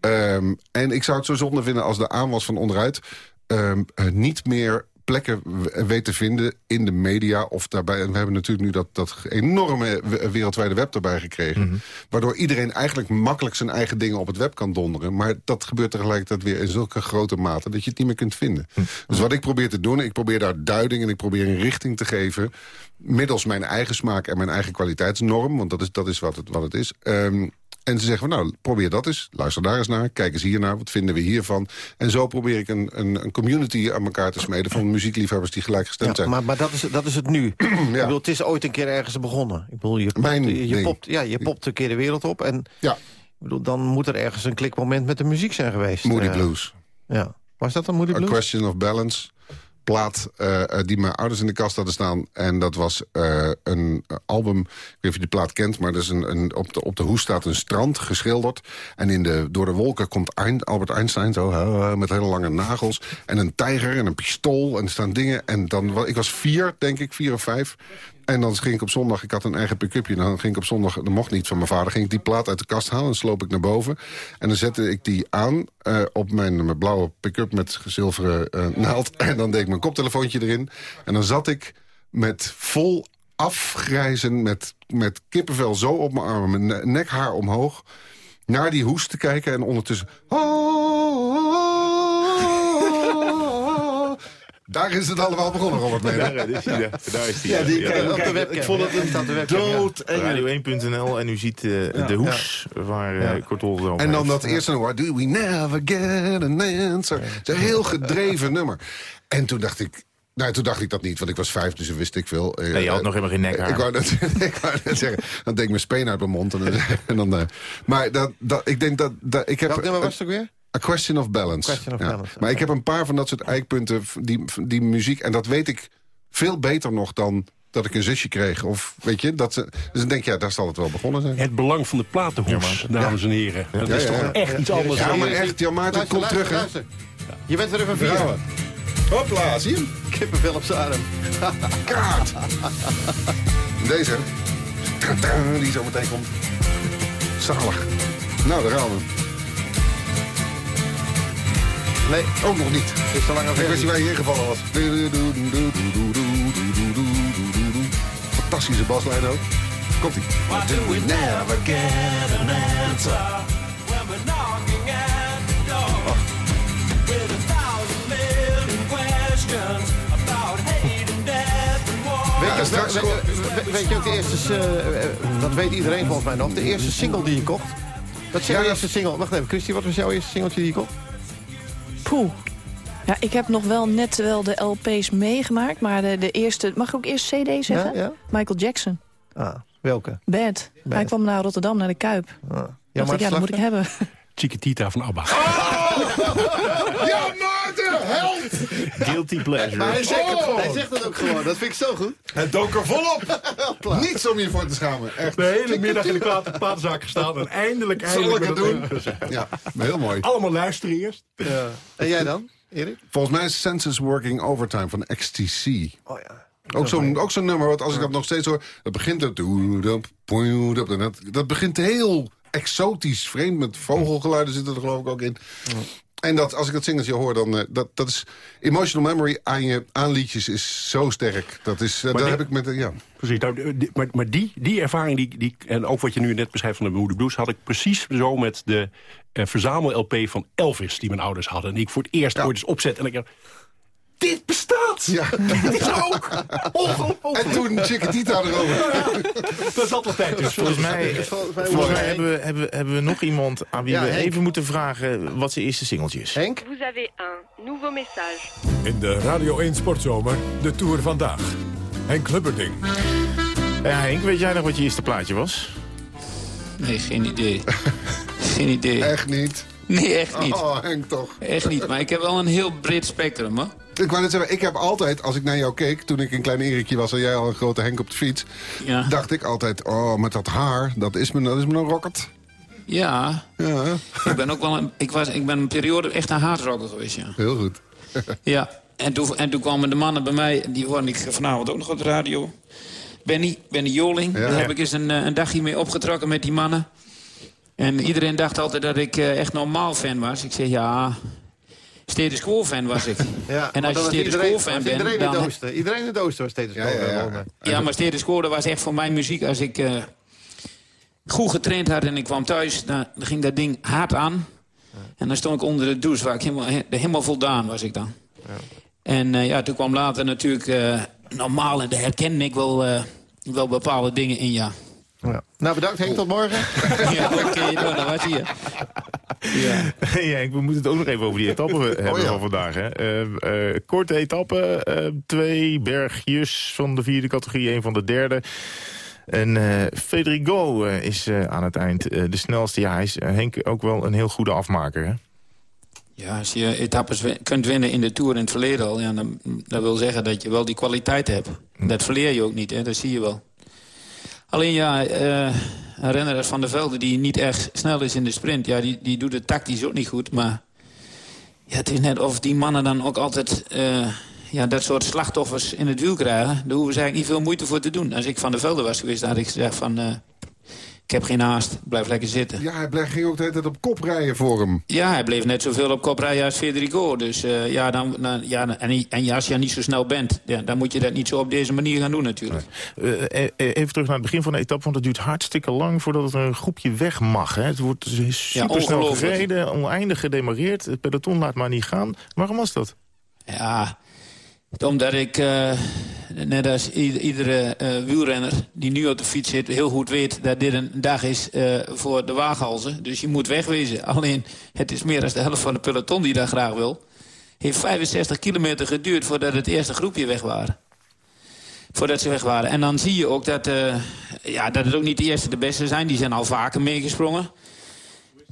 [SPEAKER 7] Ehm, en ik zou het zo zonde vinden als de aanwas van onderuit... ehm, eh, niet meer plekken weet te vinden in de media of daarbij. En we hebben natuurlijk nu dat, dat enorme wereldwijde web erbij gekregen. Waardoor iedereen eigenlijk makkelijk zijn eigen dingen op het web kan donderen. Maar dat gebeurt tegelijkertijd weer in zulke grote mate dat je het niet meer kunt vinden. Dus wat ik probeer te doen, ik probeer daar duiding en ik probeer een richting te geven. Middels mijn eigen smaak en mijn eigen kwaliteitsnorm. Want dat is, dat is wat, het, wat het is. Ehm, en ze zeggen van, nou, probeer dat eens. Luister daar eens naar. Kijk eens hiernaar. Wat vinden we hiervan? En zo probeer ik een, een, een community aan elkaar te smeden... van muziekliefhebbers die gelijkgestemd
[SPEAKER 2] Ja,
[SPEAKER 7] zijn.
[SPEAKER 2] maar, maar dat, is, dat is het nu. Ik bedoel, het is ooit een keer ergens begonnen. Ik bedoel, je, popt,
[SPEAKER 7] Mijn
[SPEAKER 2] je, popt, ja, je popt een keer de wereld op. En
[SPEAKER 7] ja.
[SPEAKER 2] ik bedoel, dan moet er ergens een klikmoment met de muziek zijn geweest.
[SPEAKER 7] Moody
[SPEAKER 2] Eh,
[SPEAKER 7] Blues.
[SPEAKER 2] Ja. Was dat dan Moody
[SPEAKER 7] A
[SPEAKER 2] Blues?
[SPEAKER 7] Question of Balance plaat eh, eh, die mijn ouders in de kast hadden staan. En dat was eh, een album, ik weet niet of je die plaat kent... maar dat is een, op, de, op de hoes staat een strand geschilderd. En in de, door de wolken komt Albert Einstein zo, met hele lange nagels. En een tijger en een pistool en er staan dingen. En dan, ik was vier, denk ik, vier of vijf. En dan ging ik op zondag, ik had een eigen pick-upje... dan ging ik op zondag, dat mocht niet van mijn vader... ging ik die plaat uit de kast halen en sloop ik naar boven. En dan zette ik die aan eh, op mijn, mijn blauwe pick-up met zilveren eh, naald. En dan deed ik mijn koptelefoontje erin. En dan zat ik met vol afgrijzen, met, met kippenvel zo op mijn armen... mijn ne- nekhaar omhoog, naar die hoes te kijken... en ondertussen... Daar is het allemaal begonnen, Robert Meder.
[SPEAKER 3] Daar is hij, daar, daar is hij.
[SPEAKER 7] Ja, die
[SPEAKER 3] Ja, ja.
[SPEAKER 7] ik vond het een dood
[SPEAKER 3] Radio1.nl en u ziet eh, de hoes waar eh
[SPEAKER 7] Ja.
[SPEAKER 3] Kortol zo
[SPEAKER 7] En dan dat eerste nummer, Do We Never Get an Answer. Het is een heel gedreven nummer. En toen dacht ik... Nou, toen dacht ik dat niet, want ik was vijf, dus wist ik veel. Eh,
[SPEAKER 3] Nee, je had
[SPEAKER 7] eh,
[SPEAKER 3] nog helemaal geen nekhaar.
[SPEAKER 7] Ik wou net, ik wou net zeggen, dan deed ik mijn speen uit mijn mond. En dan, en dan, eh, maar dat, dat, ik denk dat... dat ik heb,
[SPEAKER 2] Welk nummer was het ook weer?
[SPEAKER 7] A Question of Balance.
[SPEAKER 2] Question of
[SPEAKER 7] Ja.
[SPEAKER 2] Balance,
[SPEAKER 7] Maar ik heb een paar van dat soort eikpunten, die, die muziek... en dat weet ik veel beter nog dan dat ik een zusje kreeg. Of weet je, dat ze, dus dan denk je, ja, daar zal het wel begonnen zijn.
[SPEAKER 8] Het belang van de platenhoes, dames en heren. Dat
[SPEAKER 7] Ja,
[SPEAKER 8] is
[SPEAKER 7] ja,
[SPEAKER 8] toch
[SPEAKER 7] ja.
[SPEAKER 8] echt iets anders
[SPEAKER 7] Ja, maar echt, Jan Maarten,
[SPEAKER 2] Luister,
[SPEAKER 7] kom terug,
[SPEAKER 2] luister,
[SPEAKER 7] hè.
[SPEAKER 2] luister. Je bent er even vier.
[SPEAKER 7] Hopla, zie je hem?
[SPEAKER 2] Kippenvel op zijn arm.
[SPEAKER 7] Kaart. Deze. die zo meteen komt. Zalig. Nou, daar gaan we.
[SPEAKER 2] Nee,
[SPEAKER 7] Ook nog niet.
[SPEAKER 2] het is te lange
[SPEAKER 7] Ik wist niet waar je ingevallen was. Fantastische baslijn ook. Komt ie.
[SPEAKER 10] Why do we never get an answer when we're knocking at the door with a thousand million questions about hate and death and war?
[SPEAKER 2] Weet je,
[SPEAKER 7] Ja, straks
[SPEAKER 2] weet, weet- weet je ook de eerste, eh, eh, dat weet iedereen volgens mij nog, de eerste single die je kocht? Dat is jouw
[SPEAKER 7] Ja,
[SPEAKER 2] eerste single. Wacht even, Christy, wat was jouw eerste singeltje die je kocht?
[SPEAKER 9] Poeh. Ja, ik heb nog wel net wel de LP's meegemaakt, maar de, de eerste... Mag ik ook eerst CD zeggen?
[SPEAKER 2] Ja, ja.
[SPEAKER 9] Michael Jackson.
[SPEAKER 2] Ah, welke?
[SPEAKER 9] Bad. Hij kwam naar Rotterdam, naar de Kuip.
[SPEAKER 2] Ah.
[SPEAKER 9] Dacht ik, ja, dat moet ik hebben.
[SPEAKER 8] Chiquitita van ABBA.
[SPEAKER 7] Ja, Maarten!
[SPEAKER 3] Guilty pleasure.
[SPEAKER 2] Maar hij zegt, het, hij zegt het ook gewoon, dat vind ik zo goed.
[SPEAKER 7] Het dook er volop! Niets om je voor te schamen. Echt.
[SPEAKER 8] De hele middag in de platenzaak gestaan en eindelijk,
[SPEAKER 7] Zal
[SPEAKER 8] eindelijk
[SPEAKER 7] ik het doen? Ja, heel mooi.
[SPEAKER 8] Allemaal luisteren eerst.
[SPEAKER 2] Ja. En jij dan, Erik?
[SPEAKER 7] Volgens mij is Census Working Overtime van XTC.
[SPEAKER 2] Oh ja.
[SPEAKER 7] Ook zo'n ook zo'n nummer, want als ik dat nog steeds hoor... dat begint. Dat, dat begint heel exotisch, vreemd. Met vogelgeluiden zitten er geloof ik ook in. En dat, als ik dat singeltje hoor, dan... eh, dat, dat is... Emotional memory aan je aan liedjes is zo sterk. Dat is... daar
[SPEAKER 8] die-
[SPEAKER 7] heb ik met... eh, ja.
[SPEAKER 8] Precies, nou, die- maar, maar die, die ervaring, die, die, en ook wat je nu net beschrijft van de Moody Blues... had ik precies zo met de verzamel-LP van Elvis die mijn ouders hadden. En die ik voor het eerst ooit eens opzet. En ik dit bestaat!
[SPEAKER 7] Ja.
[SPEAKER 8] Dit is ook ongelooflijk!
[SPEAKER 7] En toen Chiquitita erover.
[SPEAKER 8] Dat is altijd tijd. Dus.
[SPEAKER 3] Volgens mij,
[SPEAKER 2] Volgens mij
[SPEAKER 3] hebben, we, hebben, hebben we nog iemand aan wie
[SPEAKER 2] Ja,
[SPEAKER 3] we
[SPEAKER 2] Henk.
[SPEAKER 3] even moeten vragen wat zijn eerste singeltje is.
[SPEAKER 2] Henk?
[SPEAKER 11] Vous avez un nouveau message.
[SPEAKER 1] In de Radio 1 Sportzomer, de Tour vandaag. Henk Lubberding.
[SPEAKER 3] Ja, Henk, weet jij nog wat je eerste plaatje was?
[SPEAKER 12] Nee, geen idee. geen idee.
[SPEAKER 7] Echt niet.
[SPEAKER 12] Nee, echt niet.
[SPEAKER 7] Oh, Henk toch.
[SPEAKER 12] Echt niet, maar ik heb wel een heel breed spectrum, hoor.
[SPEAKER 7] Ik wou net zeggen, ik heb altijd, als ik naar jou keek... toen ik een klein Erikje was en jij al een grote Henk op de fiets...
[SPEAKER 12] Ja.
[SPEAKER 7] dacht ik altijd, oh, met dat haar, dat is me, dat is me een rocket.
[SPEAKER 12] Ja,
[SPEAKER 7] Ja,
[SPEAKER 12] ik ben ook wel een, ik was, ik ben een periode echt een hardrocker geweest, ja.
[SPEAKER 7] heel goed.
[SPEAKER 12] Ja, en toen, en toen kwamen de mannen bij mij, die hoorde ik vanavond ook nog op de radio. Benny, Benny Joling,
[SPEAKER 7] Ja.
[SPEAKER 12] daar heb ik eens een, eh, een dagje mee opgetrokken met die mannen. En iedereen dacht altijd dat ik eh, echt normaal fan was. Ik zeg, ja, status quo fan was ik.
[SPEAKER 2] Ja,
[SPEAKER 12] En als je status quo
[SPEAKER 2] iedereen,
[SPEAKER 12] fan
[SPEAKER 2] was
[SPEAKER 12] bent,
[SPEAKER 2] iedereen in het
[SPEAKER 12] dan-
[SPEAKER 2] oosten. Iedereen in het oosten was steeds
[SPEAKER 7] Ja, ja, ja.
[SPEAKER 12] Ja, maar status quo, dat was echt voor mijn muziek. Als ik eh, goed getraind had en ik kwam thuis, dan ging dat ding hard aan. En dan stond ik onder de douche, waar ik helemaal, he- helemaal voldaan was ik dan. En eh, ja, toen kwam later natuurlijk eh, normaal, en daar herkende ik wel, eh, wel bepaalde dingen in, ja.
[SPEAKER 2] Ja. Nou, bedankt Henk, tot morgen.
[SPEAKER 12] ja, oké, nou, dat was hier. Ja.
[SPEAKER 3] ja, Henk, we moeten het ook nog even over die etappe hebben
[SPEAKER 7] ja.
[SPEAKER 3] van vandaag. Hè. Eh, eh, korte etappe, eh, twee bergjes van de vierde categorie, één van de derde. En eh Federico is eh, aan het eind eh, de snelste. Ja, hij is Henk ook wel een heel goede afmaker. Hè?
[SPEAKER 12] Ja, als je etappes kunt winnen in de Tour in het verleden al... Ja, dan, dat wil zeggen dat je wel die kwaliteit hebt. Dat verleer je ook niet, hè? dat zie je wel. Alleen ja, eh, een renner Van der Velde die niet erg snel is in de sprint... Ja, die, die doet het tactisch ook niet goed, maar... Ja, het is net of die mannen dan ook altijd eh, ja, dat soort slachtoffers in het wiel krijgen. Daar hoeven ze eigenlijk niet veel moeite voor te doen. Als ik Van der Velde was geweest, had ik gezegd van... eh, ik heb geen haast, blijf lekker zitten.
[SPEAKER 7] Ja, hij bleef- ging ook de hele tijd op kop rijden voor hem.
[SPEAKER 12] Ja, hij bleef net zoveel op kop rijden als Federico. Dus eh, ja, dan, dan- ja, en, en ja, als je niet zo snel bent... Ja, dan moet je dat niet zo op deze manier gaan doen natuurlijk.
[SPEAKER 3] Eh, eh, even terug naar het begin van de etappe, want het duurt hartstikke lang voordat er een groepje weg mag. Hè. Het wordt super snel gereden, oneindig gedemareerd. Het peloton laat maar niet gaan. Waarom was dat?
[SPEAKER 12] Ja, omdat ik, eh, net als ieder- iedere eh, wielrenner die nu op de fiets zit... heel goed weet dat dit een dag is eh, voor de waaghalzen. Dus je moet wegwezen. Alleen, het is meer dan de helft van de peloton die dat graag wil. heeft 65 kilometer geduurd voordat het eerste groepje weg waren. Voordat ze weg waren. En dan zie je ook dat, ja, dat het ook niet de eerste de beste zijn. Die zijn al vaker meegesprongen.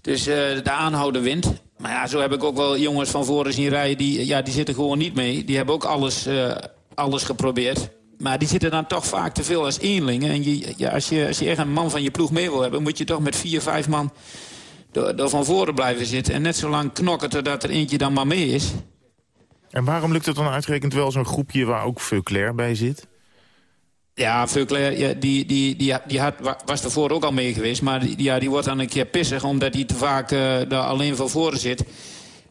[SPEAKER 12] Dus de aanhouden wint. Maar ja, zo heb ik ook wel jongens van voren zien rijden... die, ja, die zitten gewoon niet mee. Die hebben ook alles, eh, alles geprobeerd. Maar die zitten dan toch vaak te veel als eenlingen. En je, ja, als, je, als je echt een man van je ploeg mee wil hebben... moet je toch met vier, vijf man door, van voren blijven zitten. En net zo lang knokken totdat er eentje dan maar mee is.
[SPEAKER 3] En waarom lukt het dan uitgerekend wel zo'n groepje waar ook Veuclair bij zit?
[SPEAKER 12] Ja, ja, die, die, die, die had, wa- was ervoor ook al mee geweest. Maar die, ja, die wordt dan een keer pissig, omdat hij te vaak eh, daar alleen van voren zit.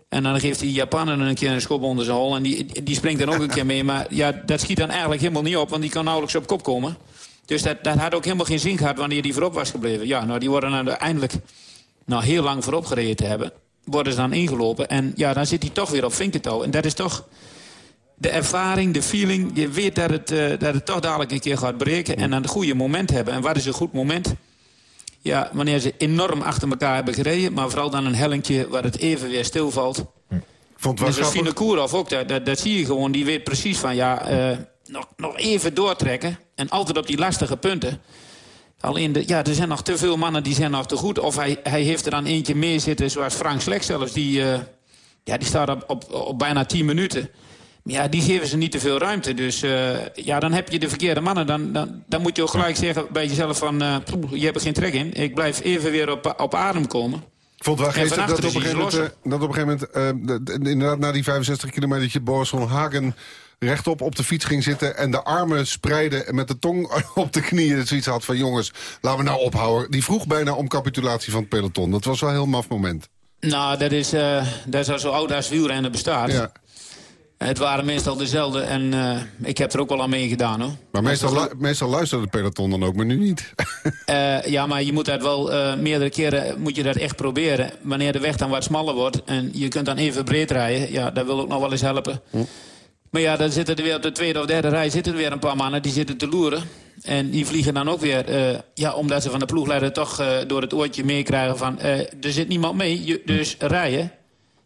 [SPEAKER 12] En dan geeft die Japaner een keer een schop onder zijn hol. En die, die springt dan ook een keer mee. Maar ja, dat schiet dan eigenlijk helemaal niet op, want die kan nauwelijks op kop komen. Dus dat, dat had ook helemaal geen zin gehad wanneer die voorop was gebleven. Ja, nou, die worden uiteindelijk nou, heel lang voorop gereden te hebben. Worden ze dan ingelopen. En ja, dan zit hij toch weer op vinkertouw. En dat is toch de ervaring, de feeling. Je weet dat het, eh, dat het toch dadelijk een keer gaat breken. En dan het goede moment hebben. En wat is een goed moment? Ja, wanneer ze enorm achter elkaar hebben gereden. Maar vooral dan een hellingje waar het even weer stilvalt.
[SPEAKER 7] Vond het wel
[SPEAKER 12] En ook, dat, dat, dat zie je gewoon. Die weet precies van, ja, eh, nog, nog even doortrekken. En altijd op die lastige punten. Alleen, de, ja, er zijn nog te veel mannen die zijn nog te goed. Of hij, hij heeft er dan eentje mee zitten, zoals Frank Slek zelfs. Die, eh, ja, die staat op, op, op bijna 10 minuten. Ja, die geven ze niet te veel ruimte. Dus eh, ja, dan heb je de verkeerde mannen. Dan, dan, dan moet je ook gelijk zeggen bij jezelf van... eh, je hebt er geen trek in. Ik blijf even weer op, op adem komen.
[SPEAKER 7] Ik vond wel geestig dat op, een moment, eh, dat op een gegeven moment... de- de- inderdaad, na die 65 kilometer... dat je Boris van Hagen rechtop op de fiets ging zitten... en de armen spreidde en met de tong op de knieën... dat zoiets had van, jongens, laten we nou ophouden. Die vroeg bijna om capitulatie van het peloton. Dat was wel een heel maf moment.
[SPEAKER 12] Nou, dat is, eh, dat is al zo oud als wielrennen bestaat.
[SPEAKER 7] Ja.
[SPEAKER 12] Het waren meestal dezelfde en eh, ik heb er ook wel aan meegedaan hoor.
[SPEAKER 7] Maar meestal, lu- meestal luisterde het peloton dan ook, maar nu niet.
[SPEAKER 12] Eh, ja, maar je moet dat wel eh, meerdere keren moet je dat echt proberen. Wanneer de weg dan wat smaller wordt en je kunt dan even breed rijden, ja, dat wil ook nog wel eens helpen. Maar ja, dan zitten er weer op de tweede of derde rij zitten er weer een paar mannen die zitten te loeren. En die vliegen dan ook weer, eh, ja, omdat ze van de ploegleider toch eh, door het oortje meekrijgen van... eh, er zit niemand mee, je, dus rijden.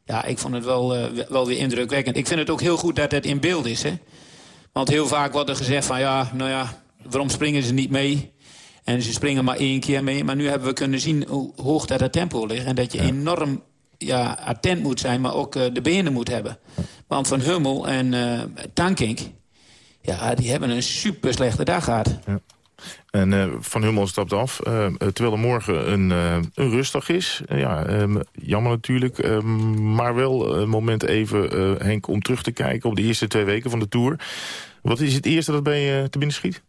[SPEAKER 12] Ja, ik vond het wel, eh, wel weer indrukwekkend. Ik vind het ook heel goed dat het in beeld is, hè. Want heel vaak wordt er gezegd van, ja, nou ja, waarom springen ze niet mee? En ze springen maar één keer mee. Maar nu hebben we kunnen zien hoe hoog dat het tempo ligt. En dat je enorm ja, attent moet zijn, maar ook eh, de benen moet hebben. Want Van Hummel en eh Tankink, ja, die hebben een super slechte dag gehad.
[SPEAKER 3] En eh, Van Hummel stapt af, eh, terwijl er morgen een, eh, een rustdag is. Ja, ehm, jammer natuurlijk, ehm, maar wel een moment even, Henk, om terug te kijken... op de eerste twee weken van de Tour. Wat is het eerste dat bij je te binnen schiet?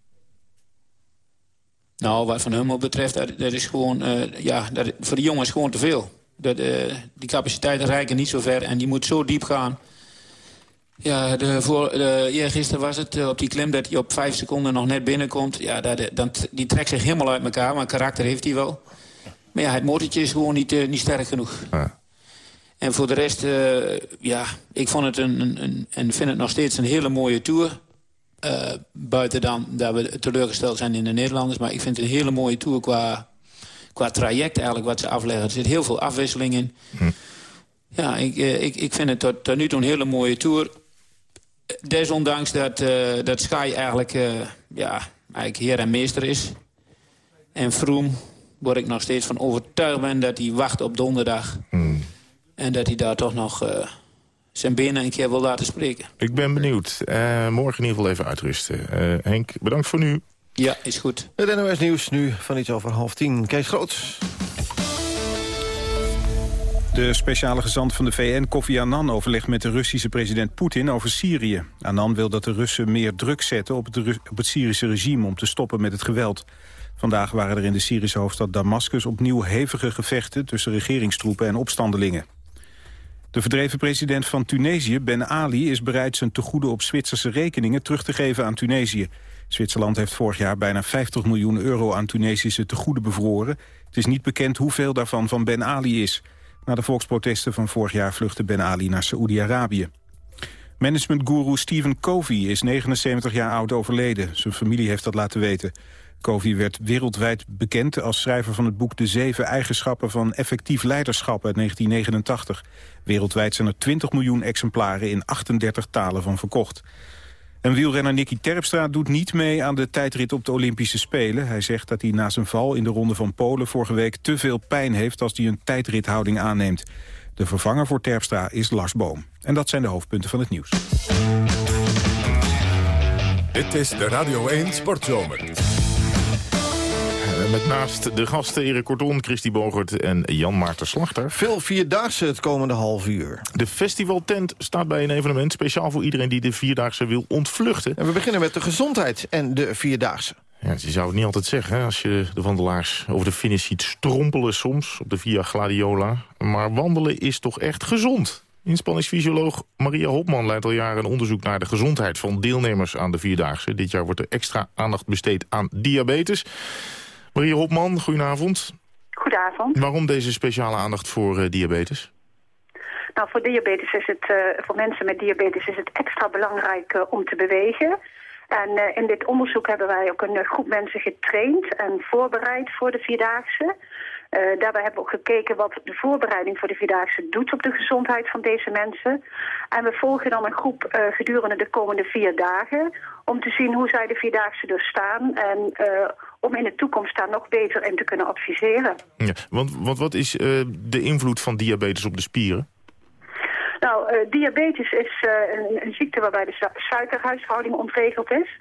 [SPEAKER 12] Nou, wat Van Hummel betreft, dat, is gewoon, ja, voor de jongens gewoon te veel. Dat, die capaciteiten reiken niet zo ver en die moet zo diep gaan. Ja, de, voor, de, eergisteren was het eh, op die klim dat hij op vijf seconden nog net binnenkomt. Ja, dat, dan, die trekt zich helemaal uit elkaar, maar karakter heeft hij wel. Maar ja, het motortje is gewoon niet, eh, niet sterk genoeg. En voor de rest, eh, ja, ik vond het een, een, een, en vind het nog steeds een hele mooie tour. Eh, buiten dan dat we teleurgesteld zijn in de Nederlanders. Maar ik vind het een hele mooie tour qua, qua traject eigenlijk wat ze afleggen. Er zit heel veel afwisseling in. Ja, ik, eh, ik, ik vind het tot, tot nu toe een hele mooie tour. Desondanks dat, eh, dat Sky eigenlijk, eh, ja, eigenlijk heer en meester is. En Froome, waar ik nog steeds van overtuigd ben dat hij wacht op donderdag. En dat hij daar toch nog eh, zijn benen een keer wil laten spreken.
[SPEAKER 3] Ik ben benieuwd. Eh, morgen in ieder geval even uitrusten. Eh, Henk, bedankt voor nu.
[SPEAKER 12] Ja, is goed.
[SPEAKER 2] Het NOS Nieuws nu van iets over half tien. Kees Groot.
[SPEAKER 4] De speciale gezant van de VN, Kofi Annan, overlegt met de Russische president Poetin over Syrië. Annan wil dat de Russen meer druk zetten op het, Syrische regime om te stoppen met het geweld. Vandaag waren er in de Syrische hoofdstad Damascus opnieuw hevige gevechten tussen regeringstroepen en opstandelingen. De verdreven president van Tunesië, Ben Ali, is bereid zijn tegoeden op Zwitserse rekeningen terug te geven aan Tunesië. Zwitserland heeft vorig jaar bijna 50 miljoen euro aan Tunesische tegoeden bevroren. Het is niet bekend hoeveel daarvan van Ben Ali is. Na de volksprotesten van vorig jaar vluchtte Ben Ali naar Saoedi-Arabië. Managementgoeroe Stephen Covey is 79 jaar oud overleden. Zijn familie heeft dat laten weten. Covey werd wereldwijd bekend als schrijver van het boek De Zeven Eigenschappen van Effectief Leiderschap uit 1989. Wereldwijd zijn er 20 miljoen exemplaren in 38 talen van verkocht. En wielrenner Nicky Terpstra doet niet mee aan de tijdrit op de Olympische Spelen. Hij zegt dat hij na zijn val in de Ronde van Polen vorige week te veel pijn heeft als hij een tijdrithouding aanneemt. De vervanger voor Terpstra is Lars Boom. En dat zijn de hoofdpunten van het nieuws.
[SPEAKER 1] Dit is de Radio 1 Sportzomer.
[SPEAKER 3] Met naast de gasten Erik Korton, Christy Bogert en Jan Maarten Slachter.
[SPEAKER 2] Veel Vierdaagse het komende half uur.
[SPEAKER 3] De festivaltent staat bij een evenement speciaal voor iedereen die de Vierdaagse wil ontvluchten.
[SPEAKER 2] En we beginnen met de gezondheid en de Vierdaagse.
[SPEAKER 3] Ja, je zou het niet altijd zeggen hè, als je de wandelaars over de finish ziet strompelen soms op de Via Gladiola. Maar wandelen is toch echt gezond. Inspanningsfysioloog Maria Hopman leidt al jaren een onderzoek naar de gezondheid van deelnemers aan de Vierdaagse. Dit jaar wordt er extra aandacht besteed aan diabetes. Maria Hopman, goedenavond.
[SPEAKER 13] Goedenavond.
[SPEAKER 3] Waarom deze speciale aandacht voor eh, diabetes?
[SPEAKER 13] Nou, voor diabetes is het, eh, voor mensen met diabetes is het extra belangrijk eh, om te bewegen. En in dit onderzoek hebben wij ook een groep mensen getraind en voorbereid voor de Vierdaagse. Daarbij hebben we ook gekeken wat de voorbereiding voor de Vierdaagse doet op de gezondheid van deze mensen. En we volgen dan een groep gedurende de komende vier dagen om te zien hoe zij de Vierdaagse doorstaan en om in de toekomst daar nog beter in te kunnen adviseren.
[SPEAKER 3] Ja, want, want wat is eh, de invloed van diabetes op de spieren?
[SPEAKER 13] Nou, eh, diabetes is eh, een, een ziekte waarbij de su- suikerhuishouding ontregeld is.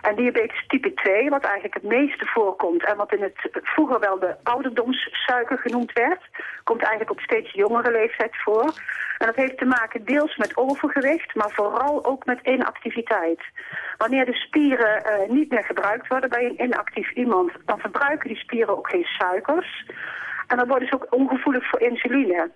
[SPEAKER 13] En diabetes type 2, wat eigenlijk het meeste voorkomt... en wat in het vroeger wel de ouderdomssuiker genoemd werd... komt eigenlijk op steeds jongere leeftijd voor. En dat heeft te maken deels met overgewicht... maar vooral ook met inactiviteit. Wanneer de spieren eh, niet meer gebruikt worden bij een inactief iemand... dan verbruiken die spieren ook geen suikers... En dan worden ze ook ongevoelig voor insuline.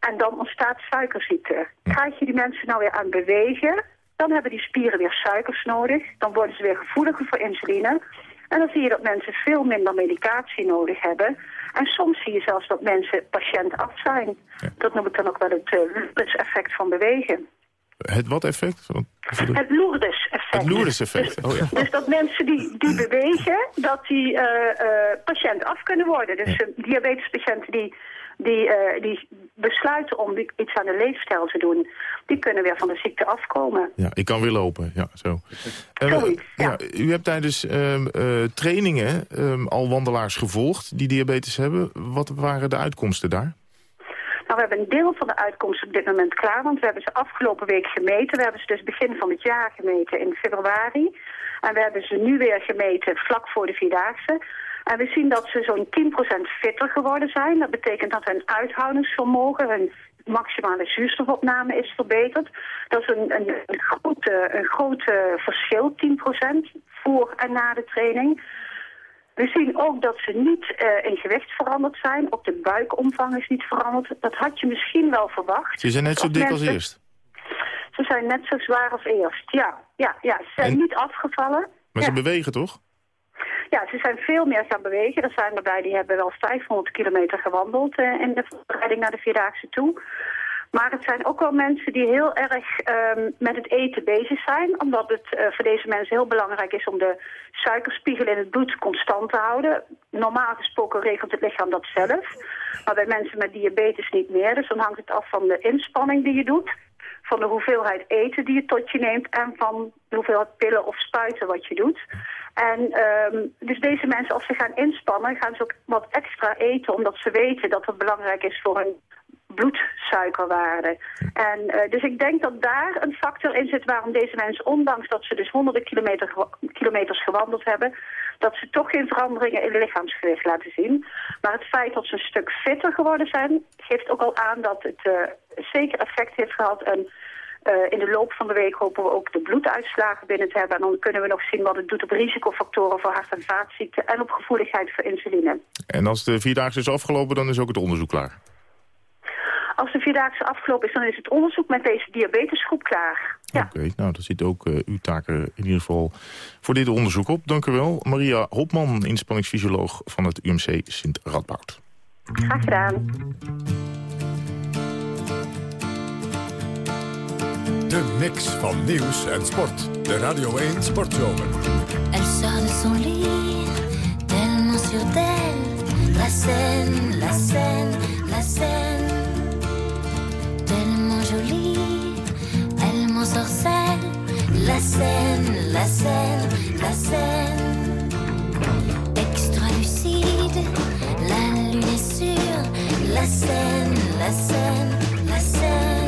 [SPEAKER 13] En dan ontstaat suikerziekte. Krijg je die mensen nou weer aan bewegen, dan hebben die spieren weer suikers nodig. Dan worden ze weer gevoeliger voor insuline. En dan zie je dat mensen veel minder medicatie nodig hebben. En soms zie je zelfs dat mensen patiëntaf zijn. Dat noem ik dan ook wel het uh, effect van bewegen.
[SPEAKER 3] Het wat effect? Want-
[SPEAKER 13] Het Lourdes-effect.
[SPEAKER 3] Het Lourdes-effect, oh ja.
[SPEAKER 13] Dus dat mensen die, die bewegen, dat die eh eh, patiënt af kunnen worden. Dus eh, diabetespatiënten die, die, die besluiten om iets aan de leefstijl te doen... die kunnen weer van de ziekte afkomen.
[SPEAKER 3] Ja, ik kan weer lopen, ja, zo. Eh, ja. u hebt tijdens ehm, eh, trainingen ehm, al wandelaars gevolgd die diabetes hebben. Wat waren de uitkomsten daar?
[SPEAKER 13] Nou, we hebben een deel van de uitkomsten op dit moment klaar, want we hebben ze afgelopen week gemeten. We hebben ze dus begin van het jaar gemeten in februari. En we hebben ze nu weer gemeten vlak voor de Vierdaagse. En we zien dat ze zo'n 10% fitter geworden zijn. Dat betekent dat hun uithoudingsvermogen, hun maximale zuurstofopname is verbeterd. Dat is een, een, een, grote, een grote verschil, 10% voor en na de training. We zien ook dat ze niet eh, in gewicht veranderd zijn. Ook de buikomvang is niet veranderd. Dat had je misschien wel verwacht.
[SPEAKER 3] Ze zijn net zo dik als eerst.
[SPEAKER 13] Ze zijn net zo zwaar als eerst, ja. Ja, ja ze zijn
[SPEAKER 3] En-
[SPEAKER 13] niet afgevallen.
[SPEAKER 3] Maar
[SPEAKER 13] ja.
[SPEAKER 3] ze bewegen toch?
[SPEAKER 13] Ja, ze zijn veel meer gaan bewegen. Er zijn erbij die hebben wel 500 kilometer gewandeld eh, in de voorbereiding naar de Vierdaagse toe. Maar het zijn ook wel mensen die heel erg ehm, met het eten bezig zijn. Omdat het eh, voor deze mensen heel belangrijk is om de suikerspiegel in het bloed constant te houden. Normaal gesproken regelt het lichaam dat zelf. Maar bij mensen met diabetes niet meer. Dus dan hangt het af van de inspanning die je doet. Van de hoeveelheid eten die je tot je neemt. En van de hoeveelheid pillen of spuiten wat je doet. En ehm, dus deze mensen, als ze gaan inspannen, gaan ze ook wat extra eten. Omdat ze weten dat het belangrijk is voor hun bloedsuikerwaarde. En eh, dus ik denk dat daar een factor in zit waarom deze mensen, ondanks dat ze dus honderden kilometer, kilometers gewandeld hebben, dat ze toch geen veranderingen in lichaamsgewicht laten zien. Maar het feit dat ze een stuk fitter geworden zijn, geeft ook al aan dat het eh, zeker effect heeft gehad. En eh, in de loop van de week hopen we ook de bloeduitslagen binnen te hebben. En dan kunnen we nog zien wat het doet op risicofactoren voor hart- en vaatziekten en op gevoeligheid voor insuline.
[SPEAKER 3] En als de Vierdaagse is afgelopen, dan is ook het onderzoek klaar.
[SPEAKER 13] Als de Vierdaagse afgelopen is, dan is het onderzoek met deze diabetesgroep klaar.
[SPEAKER 3] Oké, nou, daar zit ook eh, uw taken in ieder geval voor dit onderzoek op. Dank u wel. Maria Hopman, inspanningsfysioloog van het UMC Sint Radboud.
[SPEAKER 13] Graag gedaan.
[SPEAKER 1] De mix van nieuws en sport. De Radio 1 Sportzomer.
[SPEAKER 14] Elle sort de son lit, tellement sûre d'elle. La scène, la scène, la scène. Elle m'ensorcelle. La scène, la scène, la scène. Extra lucide, la lune est sûre. La scène, la scène, la scène.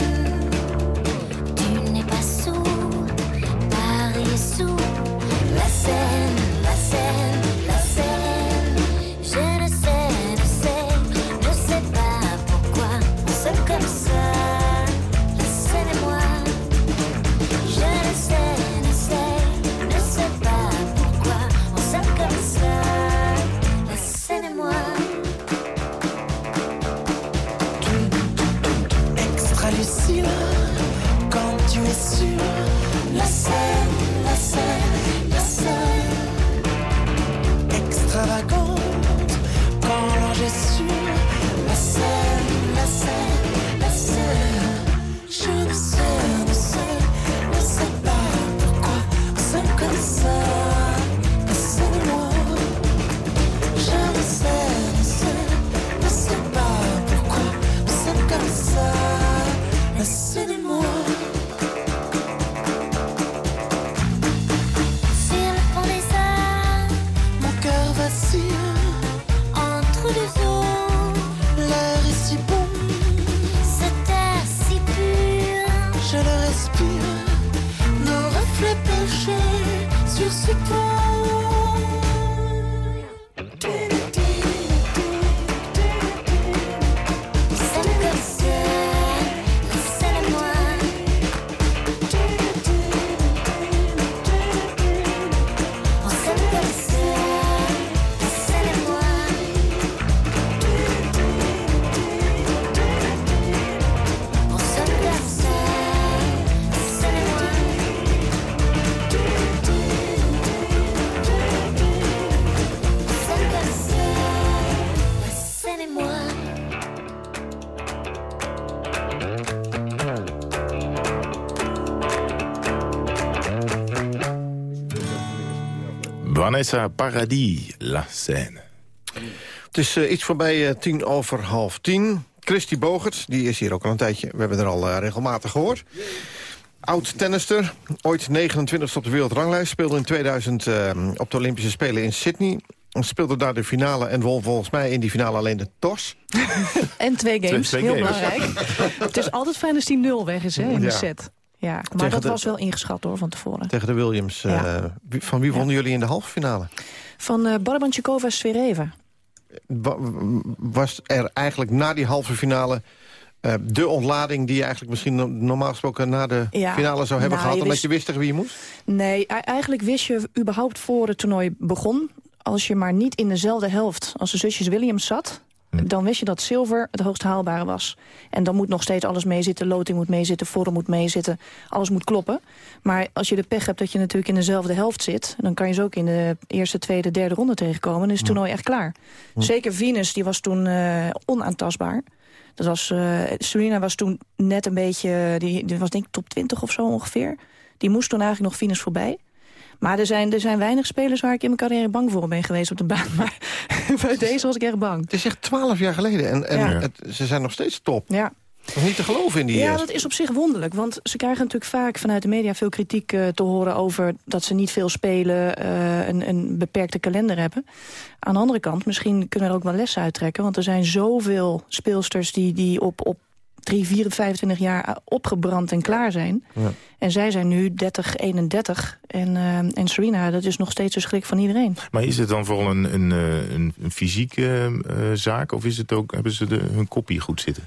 [SPEAKER 3] Vanessa Paradis, La Seine.
[SPEAKER 2] Het is eh, iets voorbij eh, tien over half tien. Christy Bogert, die is hier ook al een tijdje. We hebben er al eh, regelmatig gehoord. Oud-tennister, ooit 29 op de wereldranglijst. Speelde in 2000 eh, op de Olympische Spelen in Sydney. Speelde daar de finale en won volgens mij in die finale alleen de TOS.
[SPEAKER 9] En twee games,
[SPEAKER 2] Twee
[SPEAKER 9] heel
[SPEAKER 2] games.
[SPEAKER 9] belangrijk. het is altijd fijn als die nul weg is hè, in de
[SPEAKER 2] Ja.
[SPEAKER 9] set. Ja, maar
[SPEAKER 2] Tegen
[SPEAKER 9] dat
[SPEAKER 2] de-
[SPEAKER 9] was wel ingeschat hoor, van tevoren.
[SPEAKER 2] Tegen de Williams. eh,
[SPEAKER 9] Ja.
[SPEAKER 2] van wie wonnen jullie in de halve finale?
[SPEAKER 9] Van uh, Barbanchikova Zverev.
[SPEAKER 2] Wa- Was er eigenlijk na die halve finale... eh, de ontlading die je eigenlijk misschien no- normaal gesproken... na de
[SPEAKER 9] Ja.
[SPEAKER 2] finale zou hebben
[SPEAKER 9] Nou,
[SPEAKER 2] gehad... omdat je wist tegen wie je moest?
[SPEAKER 9] Nee, e- eigenlijk wist je überhaupt voor het toernooi begon... als je maar niet in dezelfde helft als de zusjes Williams zat... dan wist je dat zilver het hoogst haalbare was. En dan moet nog steeds alles meezitten. Loting moet meezitten, vorm moet meezitten. Alles moet kloppen. Maar als je de pech hebt dat je natuurlijk in dezelfde helft zit... dan kan je ze ook in de eerste, tweede, derde ronde tegenkomen. Dan is het toernooi echt klaar. Zeker Venus, die was toen eh, onaantastbaar. Dat was, eh Serena was toen net een beetje... Die, die was denk ik top 20 of zo ongeveer. Die moest toen eigenlijk nog Venus voorbij. Maar er zijn, er zijn weinig spelers waar ik in mijn carrière bang voor ben geweest op de baan. Maar bij deze was ik echt bang.
[SPEAKER 2] Het is echt twaalf jaar geleden en, en
[SPEAKER 9] Ja.
[SPEAKER 2] het- ze zijn nog steeds top.
[SPEAKER 9] Ja.
[SPEAKER 2] Nog niet te geloven in die...
[SPEAKER 9] Ja, dat is op zich wonderlijk. Want ze krijgen natuurlijk vaak vanuit de media veel kritiek eh, te horen... over dat ze niet veel spelen, eh, een, een beperkte kalender hebben. Aan de andere kant, misschien kunnen we er ook wel lessen uittrekken. Want er zijn zoveel speelsters die, die op, op 3, 4, 25 jaar opgebrand en klaar zijn.
[SPEAKER 2] Ja.
[SPEAKER 9] En zij zijn nu 30, 31. En, eh, en Serena, dat is nog steeds de schrik van iedereen.
[SPEAKER 3] Maar is het dan vooral een, een, eh, een, een fysieke eh, zaak... of is het ook, hebben ze de, hun kopie goed zitten?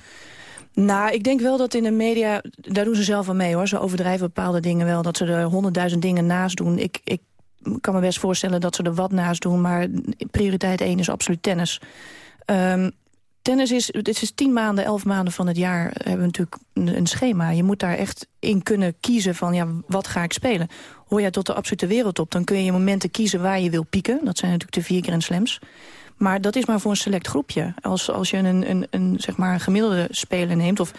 [SPEAKER 9] Nou, ik denk wel dat in de media, daar doen ze zelf aan mee hoor. Ze overdrijven bepaalde dingen wel, dat ze er honderdduizend dingen naast doen. Ik, ik kan me best voorstellen dat ze er wat naast doen, maar prioriteit één is absoluut tennis. Ehm, tennis is, dit is tien maanden, elf maanden van het jaar hebben we natuurlijk een, een schema. Je moet daar echt in kunnen kiezen van, ja, wat ga ik spelen? Hoor jij tot de absolute wereldtop, dan kun je momenten kiezen waar je wil pieken. Dat zijn natuurlijk de vier Grand Slams. Maar dat is maar voor een select groepje. Als, als je een, een, een, zeg maar een gemiddelde speler neemt... of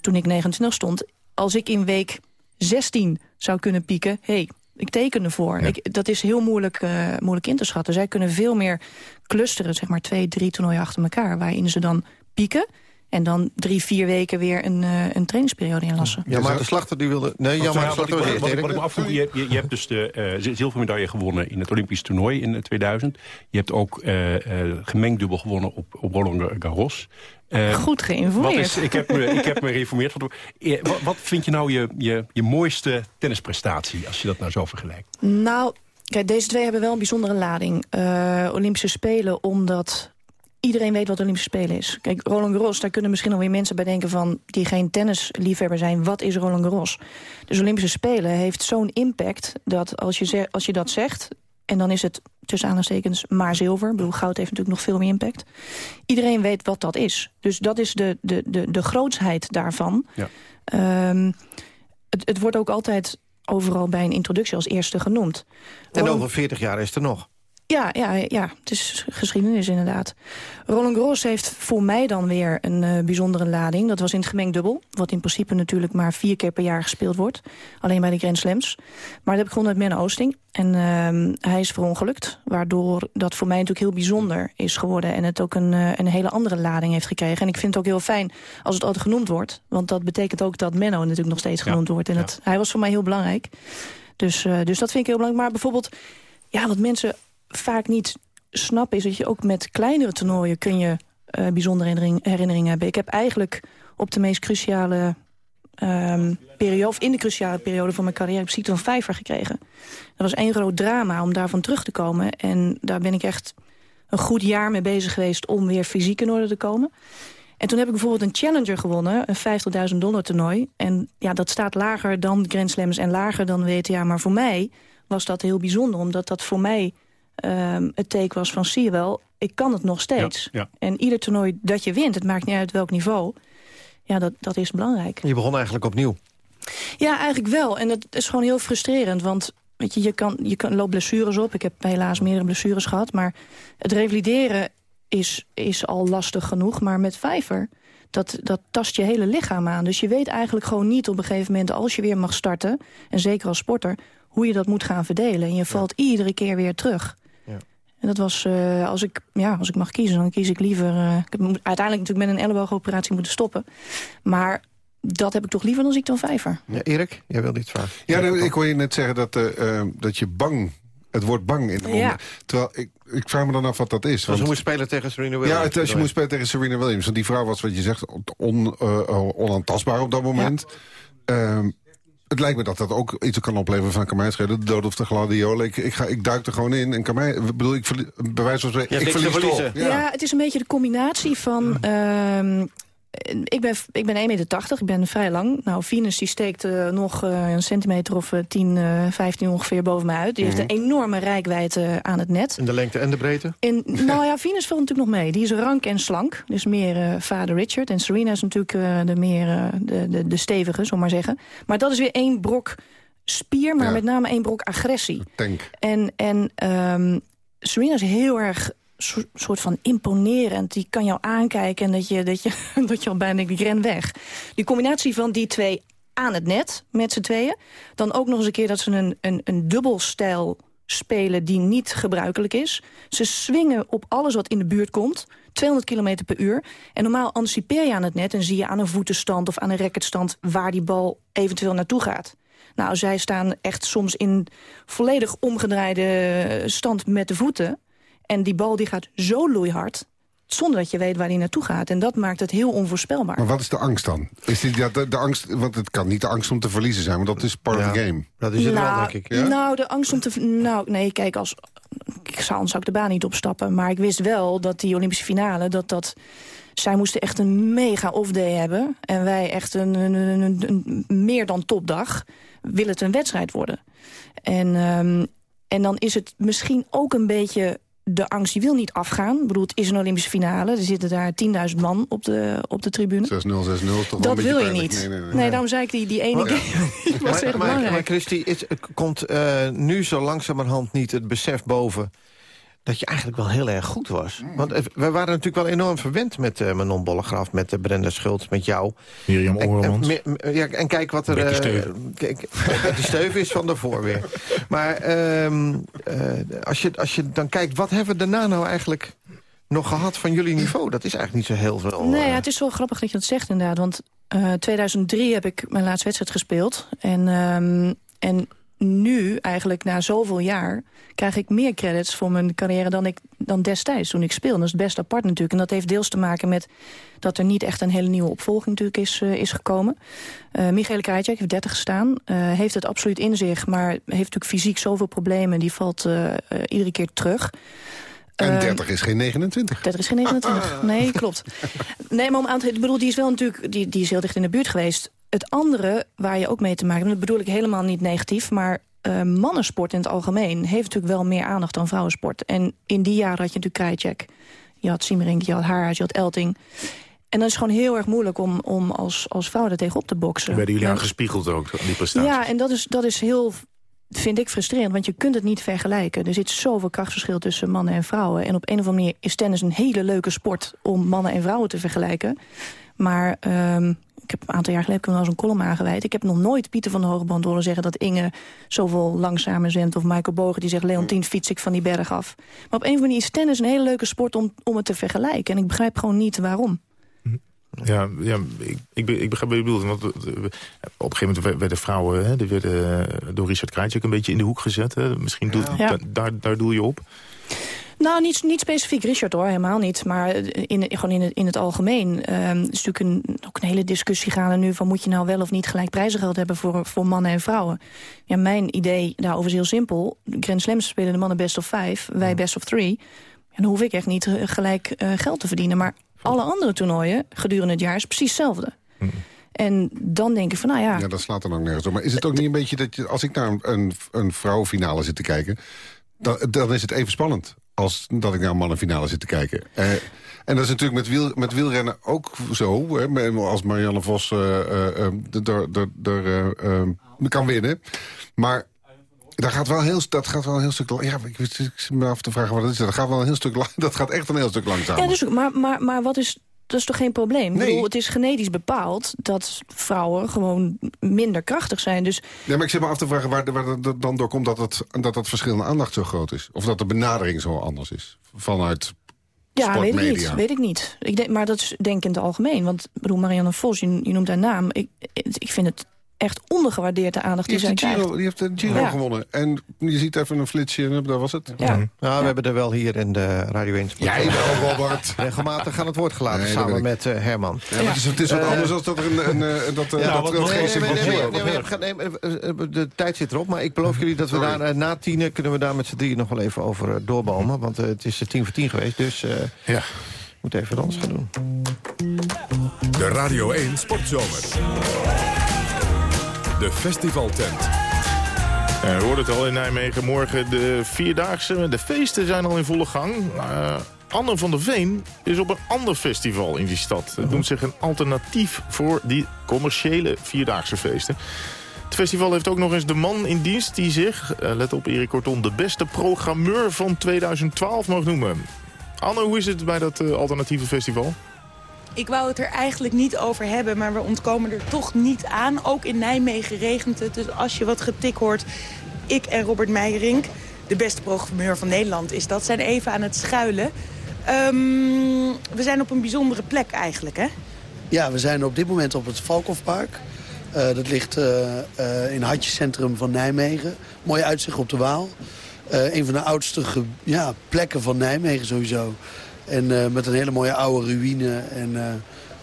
[SPEAKER 9] toen ik 29 stond... als ik in week 16 zou kunnen pieken... hey, ik teken ervoor. Ik, dat is heel moeilijk, eh, moeilijk in te schatten. Zij kunnen veel meer clusteren, zeg maar twee, drie toernooien achter elkaar... waarin ze dan pieken... En dan drie, vier weken weer een, eh, een trainingsperiode inlassen.
[SPEAKER 2] Ja, maar de slachter die wilde... Nee,
[SPEAKER 8] Oh,
[SPEAKER 2] ja, maar de slachter
[SPEAKER 8] wat, ik-
[SPEAKER 2] Erik.
[SPEAKER 8] wat ik me afvroeg, je, je, je hebt dus de eh, zilvermedaille gewonnen in het Olympisch toernooi in eh, 2000. Je hebt ook eh eh, gemengd dubbel gewonnen op, op Roland Garros. Eh,
[SPEAKER 9] Goed geïnformeerd.
[SPEAKER 8] Wat is, ik, heb me, ik heb me geïnformeerd. Wat, wat, vind je nou je, je, je mooiste tennisprestatie, als je dat nou zo vergelijkt?
[SPEAKER 9] Nou, kijk, deze twee hebben wel een bijzondere lading. Eh, Olympische Spelen, omdat iedereen weet wat Olympische Spelen is. Kijk, Roland Garros, daar kunnen misschien alweer mensen bij denken van... die geen tennisliefhebber zijn, wat is Roland Garros? Dus Olympische Spelen heeft zo'n impact dat als je, als je dat zegt... en dan is het tussen aanhalingstekens maar zilver. Ik bedoel, goud heeft natuurlijk nog veel meer impact. Iedereen weet wat dat is. Dus dat is de, de, de, de grootsheid daarvan.
[SPEAKER 8] Ja.
[SPEAKER 9] Ehm, het, het wordt ook altijd overal bij een introductie als eerste genoemd.
[SPEAKER 2] En over 40 jaar is het er nog.
[SPEAKER 9] Ja, ja, ja, het is geschiedenis inderdaad. Roland Garros heeft voor mij dan weer een eh, bijzondere lading. Dat was in het gemengd dubbel. Wat in principe natuurlijk maar vier keer per jaar gespeeld wordt. Alleen bij de Grand Slams. Maar dat heb ik gewonnen met Menno Oosting. En ehm, hij is verongelukt. Waardoor dat voor mij natuurlijk heel bijzonder is geworden. En het ook een, eh, een hele andere lading heeft gekregen. En ik vind het ook heel fijn als het altijd genoemd wordt. Want dat betekent ook dat Menno natuurlijk nog steeds genoemd wordt. En het, hij was voor mij heel belangrijk. Dus, eh, dus dat vind ik heel belangrijk. Maar bijvoorbeeld, ja, wat mensen vaak niet snappen... is dat je ook met kleinere toernooien kun je eh, bijzondere herinnering- herinneringen hebben. Ik heb eigenlijk op de meest cruciale ehm, periode... of in de cruciale periode van mijn carrière... heb ik van vijver gekregen. Dat was één groot drama om daarvan terug te komen. En daar ben ik echt een goed jaar mee bezig geweest... om weer fysiek in orde te komen. En toen heb ik bijvoorbeeld een Challenger gewonnen, een 50.000 dollar toernooi. En ja, dat staat lager dan Grand Slams en lager dan WTA. Maar voor mij was dat heel bijzonder, omdat dat voor mij ehm, het teken was van... zie je wel, ik kan het nog steeds.
[SPEAKER 8] Ja, ja.
[SPEAKER 9] En ieder toernooi dat je wint, het maakt niet uit welk niveau... ja, dat, dat is belangrijk.
[SPEAKER 2] Je begon eigenlijk opnieuw.
[SPEAKER 9] Ja, eigenlijk wel. En het is gewoon heel frustrerend, want... Weet je, je, kan, je kan, loopt blessures op. Ik heb helaas meerdere blessures gehad. Maar het revalideren is, is al lastig genoeg. Maar met vijver, dat, dat tast je hele lichaam aan. Dus je weet eigenlijk gewoon niet op een gegeven moment... als je weer mag starten, en zeker als sporter... hoe je dat moet gaan verdelen. En je valt iedere keer weer terug.
[SPEAKER 2] Ja.
[SPEAKER 9] En dat was, eh, als, ik, ja, als ik mag kiezen, dan kies ik liever... eh, ik heb moet- uiteindelijk natuurlijk met een elleboogoperatie moeten stoppen. Maar dat heb ik toch liever dan ziekte van vijver.
[SPEAKER 2] Ja, Erik, jij wilde iets vragen.
[SPEAKER 7] Ja, nou, ik hoor je net zeggen dat, eh, eh, dat je bang... Het wordt bang in de ronde.
[SPEAKER 9] Ja.
[SPEAKER 7] Terwijl, ik, ik vraag me dan af wat dat is. Want-
[SPEAKER 2] je moet spelen tegen Serena Williams.
[SPEAKER 7] Ja, het, als je moet spelen tegen Serena Williams. Want die vrouw was, wat je zegt, on, eh, onaantastbaar op dat moment. Ehm, het lijkt me dat dat ook iets kan opleveren van kan. De dood of de gladiolen. Ik, ik, ga, ik duik er gewoon in en kan mij... Ik bedoel, ik verlie- bij wijze van spreken,
[SPEAKER 2] Je
[SPEAKER 7] ik verlies toch.
[SPEAKER 9] Ja. het is een beetje de combinatie van... ehm, ik ben, ik ben 1,80 meter, ik ben vrij lang. Nou, Venus die steekt eh, nog eh, een centimeter of eh, 10, eh 15 ongeveer boven mij uit. Die heeft een enorme rijkwijde aan het net.
[SPEAKER 2] In de lengte en de breedte?
[SPEAKER 9] En, nou ja, Venus valt natuurlijk nog mee. Die is rank en slank. Dus meer eh, vader Richard. En Serena is natuurlijk eh, de meer eh, de, de, de stevige, zullen we maar zeggen. Maar dat is weer één brok spier, maar
[SPEAKER 7] Ja.
[SPEAKER 9] met name één brok agressie.
[SPEAKER 7] Tank.
[SPEAKER 9] En, en ehm, Serena is heel erg so- soort van imponerend. Die kan jou aankijken en dat je, dat je, dat je al bijna ik ren weg. Die combinatie van die twee aan het net, met z'n tweeën. Dan ook nog eens een keer dat ze een, een, een dubbelstijl spelen die niet gebruikelijk is. Ze swingen op alles wat in de buurt komt. 200 km per uur. En normaal anticipeer je aan het net en zie je aan een voetenstand of aan een racketstand waar die bal eventueel naartoe gaat. Nou, zij staan echt soms in volledig omgedraaide stand met de voeten. En die bal die gaat zo loeihard, zonder dat je weet waar die naartoe gaat. En dat maakt het heel onvoorspelbaar.
[SPEAKER 7] Maar wat is de angst dan? Is dit, ja, de, de angst, want het kan niet de angst om te verliezen zijn, want dat is part of the game.
[SPEAKER 2] Dat is het wel,
[SPEAKER 9] nou,
[SPEAKER 2] denk ik.
[SPEAKER 7] Ja?
[SPEAKER 9] Nou, de angst om te... Nou, nee, kijk, als... Ik zou, anders zou ik de baan niet opstappen. Maar ik wist wel dat die Olympische finale... dat dat zij moesten echt een mega off-day hebben. En wij echt een, een, een, een- een meer dan topdag. Wil het een wedstrijd worden. En, ehm, en dan is het misschien ook een beetje... De angst die wil niet afgaan. Ik bedoel, het is een Olympische finale. Er zitten daar 10.000 man op de, op de tribune.
[SPEAKER 7] 6-0, 6-0 is toch wel een
[SPEAKER 9] Dat
[SPEAKER 7] beetje
[SPEAKER 9] wil je niet.
[SPEAKER 7] Nee,
[SPEAKER 9] Nee,
[SPEAKER 7] nee, nee.
[SPEAKER 9] daarom zei ik die, die ene
[SPEAKER 2] Oh, ja.
[SPEAKER 9] keer. die was
[SPEAKER 2] Maar, maar,
[SPEAKER 9] belangrijk.
[SPEAKER 2] maar Christy, is, komt eh, nu zo langzamerhand niet het besef boven... dat je eigenlijk wel heel erg goed was?
[SPEAKER 7] Mm.
[SPEAKER 2] Want eh, we waren natuurlijk wel enorm verwend met eh Manon Bollegraf... met uh, Brenda Schultz, met jou.
[SPEAKER 3] Mirjam
[SPEAKER 2] En, en,
[SPEAKER 3] Oormans.
[SPEAKER 2] me- me- ja, en kijk wat er...
[SPEAKER 3] Betty
[SPEAKER 2] eh,
[SPEAKER 3] Steuven.
[SPEAKER 2] kijk, Betty Steuven is van daarvoor weer. Maar ehm, eh, als, je, als je dan kijkt, wat hebben we daarna nou eigenlijk nog gehad van jullie niveau? Dat is eigenlijk niet zo heel veel.
[SPEAKER 9] Nee, ja, het is wel grappig dat je dat zegt inderdaad. Want eh 2003 heb ik mijn laatste wedstrijd gespeeld. En, ehm, en nu, eigenlijk na zoveel jaar... krijg ik meer credits voor mijn carrière dan, ik, dan destijds toen ik speelde. Dat is het best apart natuurlijk. En dat heeft deels te maken met dat er niet echt een hele nieuwe opvolging natuurlijk is, eh, is gekomen. Eh Michele Krajcek heeft 30 gestaan. eh, heeft het absoluut in zich, maar heeft natuurlijk fysiek zoveel problemen. Die valt iedere keer terug.
[SPEAKER 7] En
[SPEAKER 9] Ehm,
[SPEAKER 7] 30 is geen 29.
[SPEAKER 9] 30 is geen 29. Nee, klopt. Nee, maar om aan te... Ik bedoel, die is wel natuurlijk... Die, die is heel dicht in de buurt geweest. Het andere waar je ook mee te maken hebt... dat bedoel ik helemaal niet negatief... maar eh, mannensport in het algemeen... heeft natuurlijk wel meer aandacht dan vrouwensport. En in die jaren had je natuurlijk Krajcek. Je had Siemering, je had Haarhuis, je had Elting. En dan is het gewoon heel erg moeilijk om, om als, als vrouw er tegenop te boksen.
[SPEAKER 3] Werden jullie
[SPEAKER 9] En-
[SPEAKER 3] aan gespiegeld ook, die prestaties?
[SPEAKER 9] Ja, en dat is, dat is heel, vind ik, frustrerend. Want je kunt het niet vergelijken. Er zit zoveel krachtverschil tussen mannen en vrouwen. En op een of andere manier is tennis een hele leuke sport... om mannen en vrouwen te vergelijken. Maar ehm, ik heb een aantal jaar geleden heb ik hem wel eens een column aangeweid. Ik heb nog nooit Pieter van de Hogeband horen zeggen... dat Inge zoveel langzamer zendt. Of Michael Bogen die zegt... Leontien fiets ik van die berg af. Maar op een of andere manier is tennis een hele leuke sport... om, om het te vergelijken. En ik begrijp gewoon niet waarom.
[SPEAKER 3] Ja, ja ik, ik, ik begrijp wat je bedoelt. Want eh, op een gegeven moment werden- vrouwen hè, die werden door Richard Krajcik een beetje in de hoek gezet. Hè. Misschien
[SPEAKER 9] Ja.
[SPEAKER 3] da- daar, daar doel je op.
[SPEAKER 9] Nou, niet, niet specifiek Richard hoor, helemaal niet. Maar in, gewoon in het, in het algemeen. ehm, er is natuurlijk een, ook een hele discussie gaande nu... van moet je nou wel of niet gelijk prijzengeld hebben voor, voor mannen en vrouwen. Ja, mijn idee daarover is heel simpel. Grand Slams spelen de mannen best of five, wij best of three. En dan hoef ik echt niet eh, gelijk eh, geld te verdienen. Maar alle andere toernooien gedurende het jaar is precies hetzelfde. En dan denk ik van, nou ja...
[SPEAKER 7] Ja, dat slaat er ook nergens op. Maar is het ook niet een beetje dat je, als ik naar een, een, een vrouwenfinale zit te kijken... Dan, dan is het even spannend als dat ik naar mannenfinale zit te kijken. Eh, en dat is natuurlijk met, wiel, met wielrennen ook zo. Hè, als Marianne Vos er- eh, eh, kan winnen. Maar dat gaat wel heel, dat gaat wel een heel stuk... Ja, ik, zit me af te vragen wat het is. Dat gaat wel een heel stuk lang. Dat gaat echt een heel stuk langzamer.
[SPEAKER 9] Ja, dus, maar, maar, maar wat is, dat is toch geen probleem? Ik bedoel, het is genetisch bepaald dat vrouwen gewoon minder krachtig zijn. Dus
[SPEAKER 7] Nee, maar ik zit me af te vragen waar, waar het dan door komt dat het, dat het verschil in aandacht zo groot is. Of dat de benadering zo anders is. Vanuit
[SPEAKER 9] ja, weet ik niet. Weet ik niet. Ik denk, maar dat is denk ik in het algemeen. Want bedoel, Marianne Vos, je, je noemt haar naam. Ik, ik vind het echt ondergewaardeerd de aandacht
[SPEAKER 7] Die
[SPEAKER 9] die,
[SPEAKER 7] heeft,
[SPEAKER 9] zij krijgt.
[SPEAKER 7] Giro, die heeft de Giro
[SPEAKER 9] Ja.
[SPEAKER 7] gewonnen. En je ziet even een flitsje en dat was het.
[SPEAKER 9] Ja.
[SPEAKER 2] Nou, we hebben er wel hier in de Radio 1 Sport.
[SPEAKER 7] Jij wel, Robert.
[SPEAKER 2] Regelmatig aan het woord gelaten,
[SPEAKER 7] Nee,
[SPEAKER 2] samen met eh, Herman.
[SPEAKER 7] Ja, maar het is, het is wat
[SPEAKER 2] Eh,
[SPEAKER 7] anders dan dat er een... een, eh, dat, eh,
[SPEAKER 2] Ja,
[SPEAKER 7] dat een
[SPEAKER 2] nee,
[SPEAKER 7] geest
[SPEAKER 2] nee, De tijd zit erop, maar ik beloof jullie dat we
[SPEAKER 7] Sorry.
[SPEAKER 2] daar na tienen... kunnen we daar met z'n drieën nog wel even over doorbomen. Want het is tien voor tien geweest, dus eh
[SPEAKER 3] Ja.
[SPEAKER 2] moet even wat anders gaan doen.
[SPEAKER 1] De Radio 1 Sportzomer. De festivaltent.
[SPEAKER 3] We hoorden het al in Nijmegen. Morgen de Vierdaagse. De feesten zijn al in volle gang. Eh, Anne van der Veen is op een ander festival in die stad. Het noemt zich een alternatief voor die commerciële Vierdaagse feesten. Het festival heeft ook nog eens de man in dienst die zich, eh, let op Erik Korton... de beste programmeur van 2012 mag noemen. Anne, hoe is het bij dat eh, alternatieve festival?
[SPEAKER 15] Ik wou het er eigenlijk niet over hebben, maar we ontkomen er toch niet aan. Ook in Nijmegen regent het, dus als je wat getik hoort... ik en Robert Meijerink, de beste programmeur van Nederland is dat... zijn even aan het schuilen. Ehm, we zijn op een bijzondere plek eigenlijk, hè?
[SPEAKER 16] Ja, we zijn op dit moment op het Valkhofpark. Eh, dat ligt eh, eh, in het hartjecentrum van Nijmegen. Mooi uitzicht op de Waal. Een van de oudste ja, plekken van Nijmegen sowieso. En eh, met een hele mooie oude ruïne en eh,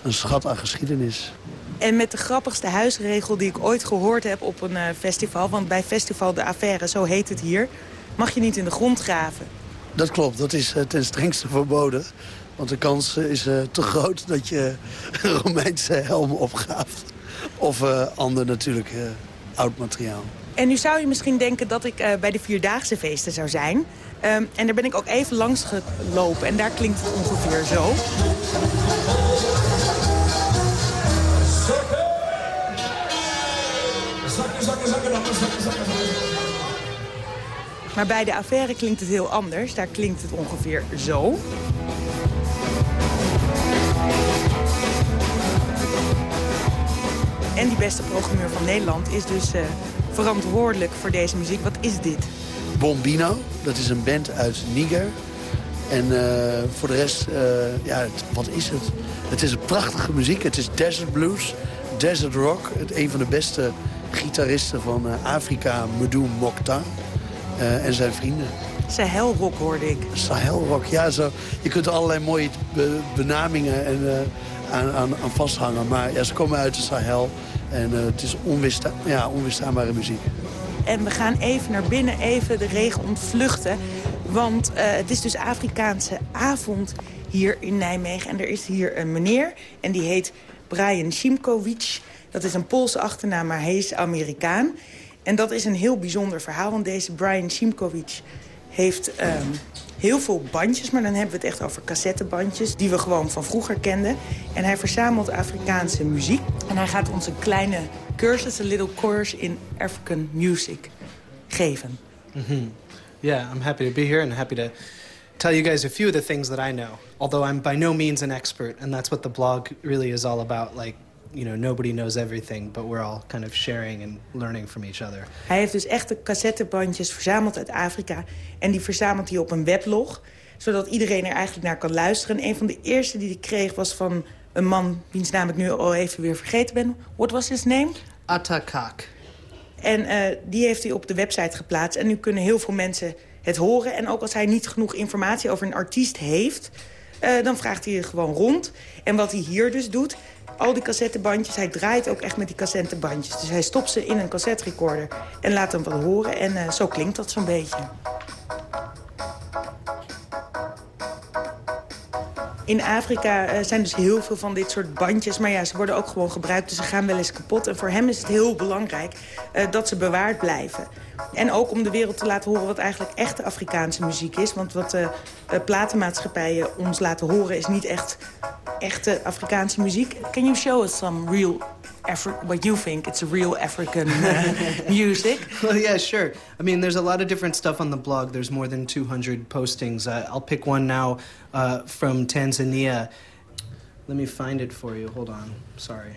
[SPEAKER 16] een schat aan geschiedenis.
[SPEAKER 15] En met de grappigste huisregel die ik ooit gehoord heb op een eh, festival... want bij Festival de Affaire, zo heet het hier... mag je niet in de grond graven.
[SPEAKER 16] Dat klopt, dat is ten strengste verboden. Want de kans is te groot dat je een Romeinse helm opgraaft. Of ander natuurlijk oud materiaal.
[SPEAKER 15] En nu zou je misschien denken dat ik bij de Vierdaagse feesten zou zijn. Ehm, en daar ben ik ook even langs gelopen. En daar klinkt het ongeveer zo. Maar bij de affaire klinkt het heel anders. Daar klinkt het ongeveer zo. En die beste programmeur van Nederland is dus eh, verantwoordelijk voor deze muziek. Wat is dit?
[SPEAKER 16] Bombino, dat is een band uit Niger. En eh, voor de rest, eh, ja, het- wat is het? Het is een prachtige muziek. Het is desert blues, desert rock. Het, een van de beste gitaristen van eh, Afrika, Medoum Mokhtar. eh, en zijn vrienden.
[SPEAKER 15] Sahel rock hoorde ik.
[SPEAKER 16] Sahel rock, ja. Zo, je kunt er allerlei mooie be- benamingen en, aan, aan, aan vasthangen. Maar ja, ze komen uit de Sahel. En het is onweersta ja, onweerstaanbare muziek.
[SPEAKER 15] En we gaan even naar binnen, even de regen ontvluchten. Want eh, het is dus Afrikaanse avond hier in Nijmegen. En er is hier een meneer en die heet Brian Simkovic. Dat is een Poolse achternaam, maar hij is Amerikaan. En dat is een heel bijzonder verhaal, want deze Brian Simkovic heeft ehm, heel veel bandjes, maar dan hebben we het echt over cassettebandjes... die we gewoon van vroeger kenden. En hij verzamelt Afrikaanse muziek. En hij gaat ons een kleine cursus, een little course in African music, geven.
[SPEAKER 17] hmm Yeah, I'm happy to be here and happy to tell you guys a few of the things that I know. Although I'm by no means an expert, and that's what the blog really is all about. Like, you know, nobody knows everything, but we're all kind of sharing and learning from each other.
[SPEAKER 15] Hij heeft dus echte cassettebandjes verzameld uit Afrika. En die verzamelt hij op een weblog. Zodat iedereen er eigenlijk naar kan luisteren. En een van de eerste die hij kreeg was van een man... wiens naam ik nu al even weer vergeten ben. What was his name?
[SPEAKER 17] Atakak.
[SPEAKER 15] En eh, die heeft hij op de website geplaatst. En nu kunnen heel veel mensen het horen. En ook als hij niet genoeg informatie over een artiest heeft... eh, dan vraagt hij er gewoon rond. En wat hij hier dus doet... al die cassettebandjes, hij draait ook echt met die cassettebandjes. Dus hij stopt ze in een cassetterecorder en laat hem wat horen. En eh, zo klinkt dat zo'n beetje. In Afrika eh, zijn dus heel veel van dit soort bandjes. Maar ja, ze worden ook gewoon gebruikt, dus ze gaan wel eens kapot. En voor hem is het heel belangrijk eh, dat ze bewaard blijven. En ook om de wereld te laten horen wat eigenlijk echte Afrikaanse muziek is. Want wat de eh, platenmaatschappijen ons laten horen is niet echt echte Afrikaanse muziek. Can you show us some real, Afri what you think it's a real African uh, music?
[SPEAKER 17] Well, yeah, sure. I mean, there's a lot of different stuff on the blog. There's more than 200 postings. Uh, I'll pick one now uh, from Tanzania. Let me find it for you. Hold on. Sorry.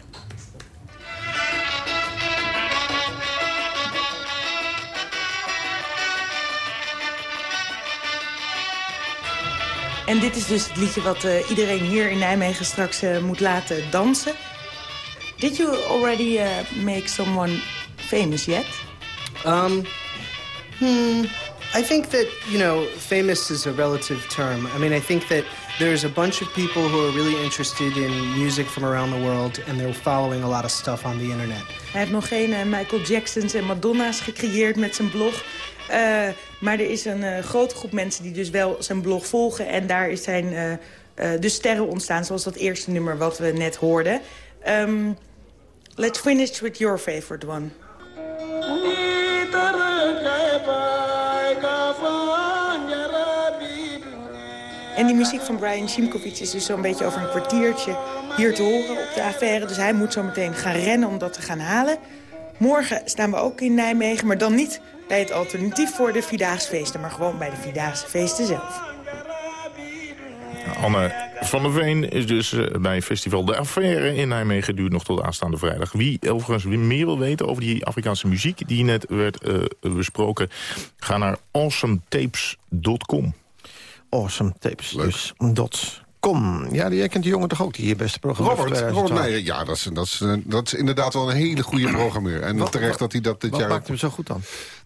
[SPEAKER 15] En dit is dus het liedje wat eh, iedereen hier in Nijmegen straks eh, moet laten dansen. Did you already uh, make someone famous yet?
[SPEAKER 17] Um, hmm. I think that, you know, famous is a relative term. I mean, I think that there's a bunch of people who are really interested in music from around the world, and they're following a lot of stuff on the internet.
[SPEAKER 15] Hij heeft nog geen eh, Michael Jacksons en Madonna's gecreëerd met zijn blog. Maar er is een eh, grote groep mensen die dus wel zijn blog volgen. En daar zijn eh, dus sterren ontstaan, zoals dat eerste nummer wat we net hoorden. Um, let's finish with your favorite one. En die muziek van Brian Simkovic is dus zo'n beetje over een kwartiertje hier te horen op de affaire. Dus hij moet zo meteen gaan rennen om dat te gaan halen. Morgen staan we ook in Nijmegen, maar dan niet bij het alternatief voor de Vierdaagse feesten, maar gewoon bij de Vierdaagse feesten zelf.
[SPEAKER 3] Anne van der Veen is dus eh, bij festival De Affaire in Nijmegen. Duurt nog tot aanstaande vrijdag. Wie overigens meer wil weten over die Afrikaanse muziek die net werd eh, besproken... ga naar awesometapes.com.
[SPEAKER 2] Awesome tapes. Dus dot com. Ja, die kent die jongen toch ook, die hier beste programma
[SPEAKER 7] Robert,
[SPEAKER 2] van
[SPEAKER 7] Robert
[SPEAKER 2] 2012.
[SPEAKER 7] Meijer, ja, dat is, dat, is, dat is inderdaad wel een hele goede programmeur. En
[SPEAKER 2] Wat-
[SPEAKER 7] terecht dat hij dat dit
[SPEAKER 2] Wat
[SPEAKER 7] jaar...
[SPEAKER 2] maakt hem zo goed dan?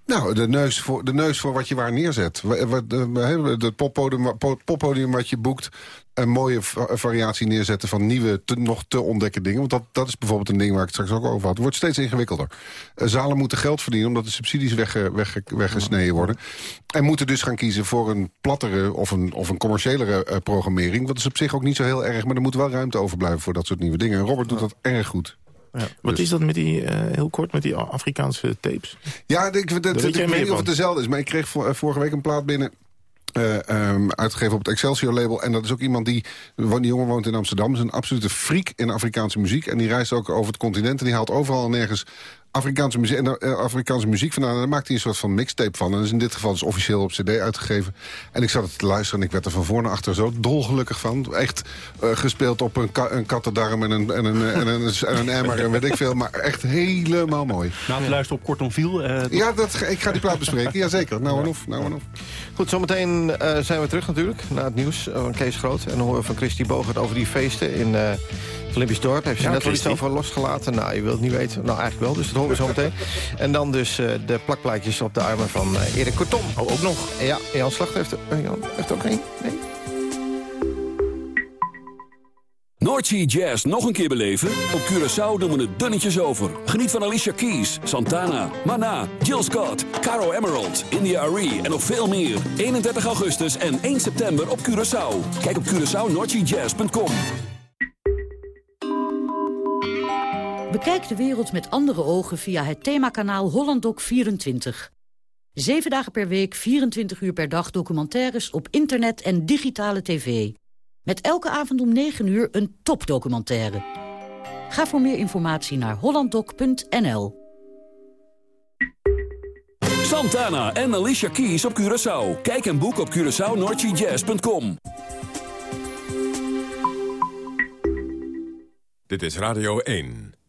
[SPEAKER 7] Nou, de neus, voor, de neus voor wat je waar neerzet. Het poppodium, po- poppodium wat je boekt... een mooie va- variatie neerzetten van nieuwe, te, nog te ontdekken dingen. Want dat, dat is bijvoorbeeld een ding waar ik het straks ook over had. Het wordt steeds ingewikkelder. Eh, zalen moeten geld verdienen omdat de subsidies wegge, wegge- weggesneden worden. En moeten dus gaan kiezen voor een plattere of een, of een commerciëlere eh, programmering. Dat is op zich ook niet zo heel erg, maar er moet wel ruimte overblijven voor dat soort nieuwe dingen. En Robert doet dat erg goed.
[SPEAKER 3] Wat is dat met die, eh, heel kort, met die Afrikaanse tapes?
[SPEAKER 7] Ja, ik, dat, dat,
[SPEAKER 3] weet
[SPEAKER 7] ik weet niet of het dezelfde is. Maar ik kreeg vor- eh, vorige week een plaat binnen. eh, ehm, uitgegeven op het Excelsior-label. En dat is ook iemand die... Die jongen woont in Amsterdam. is een absolute freak in Afrikaanse muziek. En die reist ook over het continent. En die haalt overal en nergens Afrikaanse muziek, en, eh, Afrikaanse muziek vandaan. En daar maakt hij een soort van mixtape van. En dat is in dit geval dus officieel op cd uitgegeven. En ik zat het te luisteren en ik werd er van voor naar achter zo dolgelukkig van. Echt eh, gespeeld op een, ka een kattendarm en een, en, een, en, een, en een emmer en weet ik veel. Maar echt helemaal mooi.
[SPEAKER 8] Na te luisteren op Kortom Viel. eh,
[SPEAKER 7] Ja, dat, ik ga die plaat bespreken. Jazeker. Nou en of. Nou en of.
[SPEAKER 2] Goed, zometeen eh, zijn we terug natuurlijk, na het nieuws van Kees Groot. En dan horen we van Christy Bogert over die feesten in eh, het Olympisch Dorp. Heeft ze
[SPEAKER 3] Ja,
[SPEAKER 2] net wel iets over losgelaten? Nou, je wilt het niet weten. Nou, eigenlijk wel, dus dat horen we zo meteen. En dan dus eh, de plakplaatjes op de armen van eh, Erik Kortom.
[SPEAKER 3] Oh, ook nog?
[SPEAKER 2] Ja, Jan Slachter heeft, er- eh, Jan heeft er ook één. Nee?
[SPEAKER 18] Noordsea Jazz nog een keer beleven? Op Curaçao doen we het dunnetjes over. Geniet van Alicia Keys, Santana, Mana, Jill Scott, Caro Emerald, India Arie en nog veel meer. 31 augustus en 1 september op Curaçao. Kijk op CuraçaoNoordseaJazz.com.
[SPEAKER 19] Bekijk de wereld met andere ogen via het themakanaal HollandDoc 24. Zeven dagen per week, 24 uur per dag documentaires op internet en digitale tv. Met elke avond om 9 uur een topdocumentaire. Ga voor meer informatie naar hollanddoc.nl.
[SPEAKER 18] Santana en Alicia Keys op Curaçao. Kijk en boek op CuraçaoNordGJazz.com.
[SPEAKER 1] Dit is Radio 1.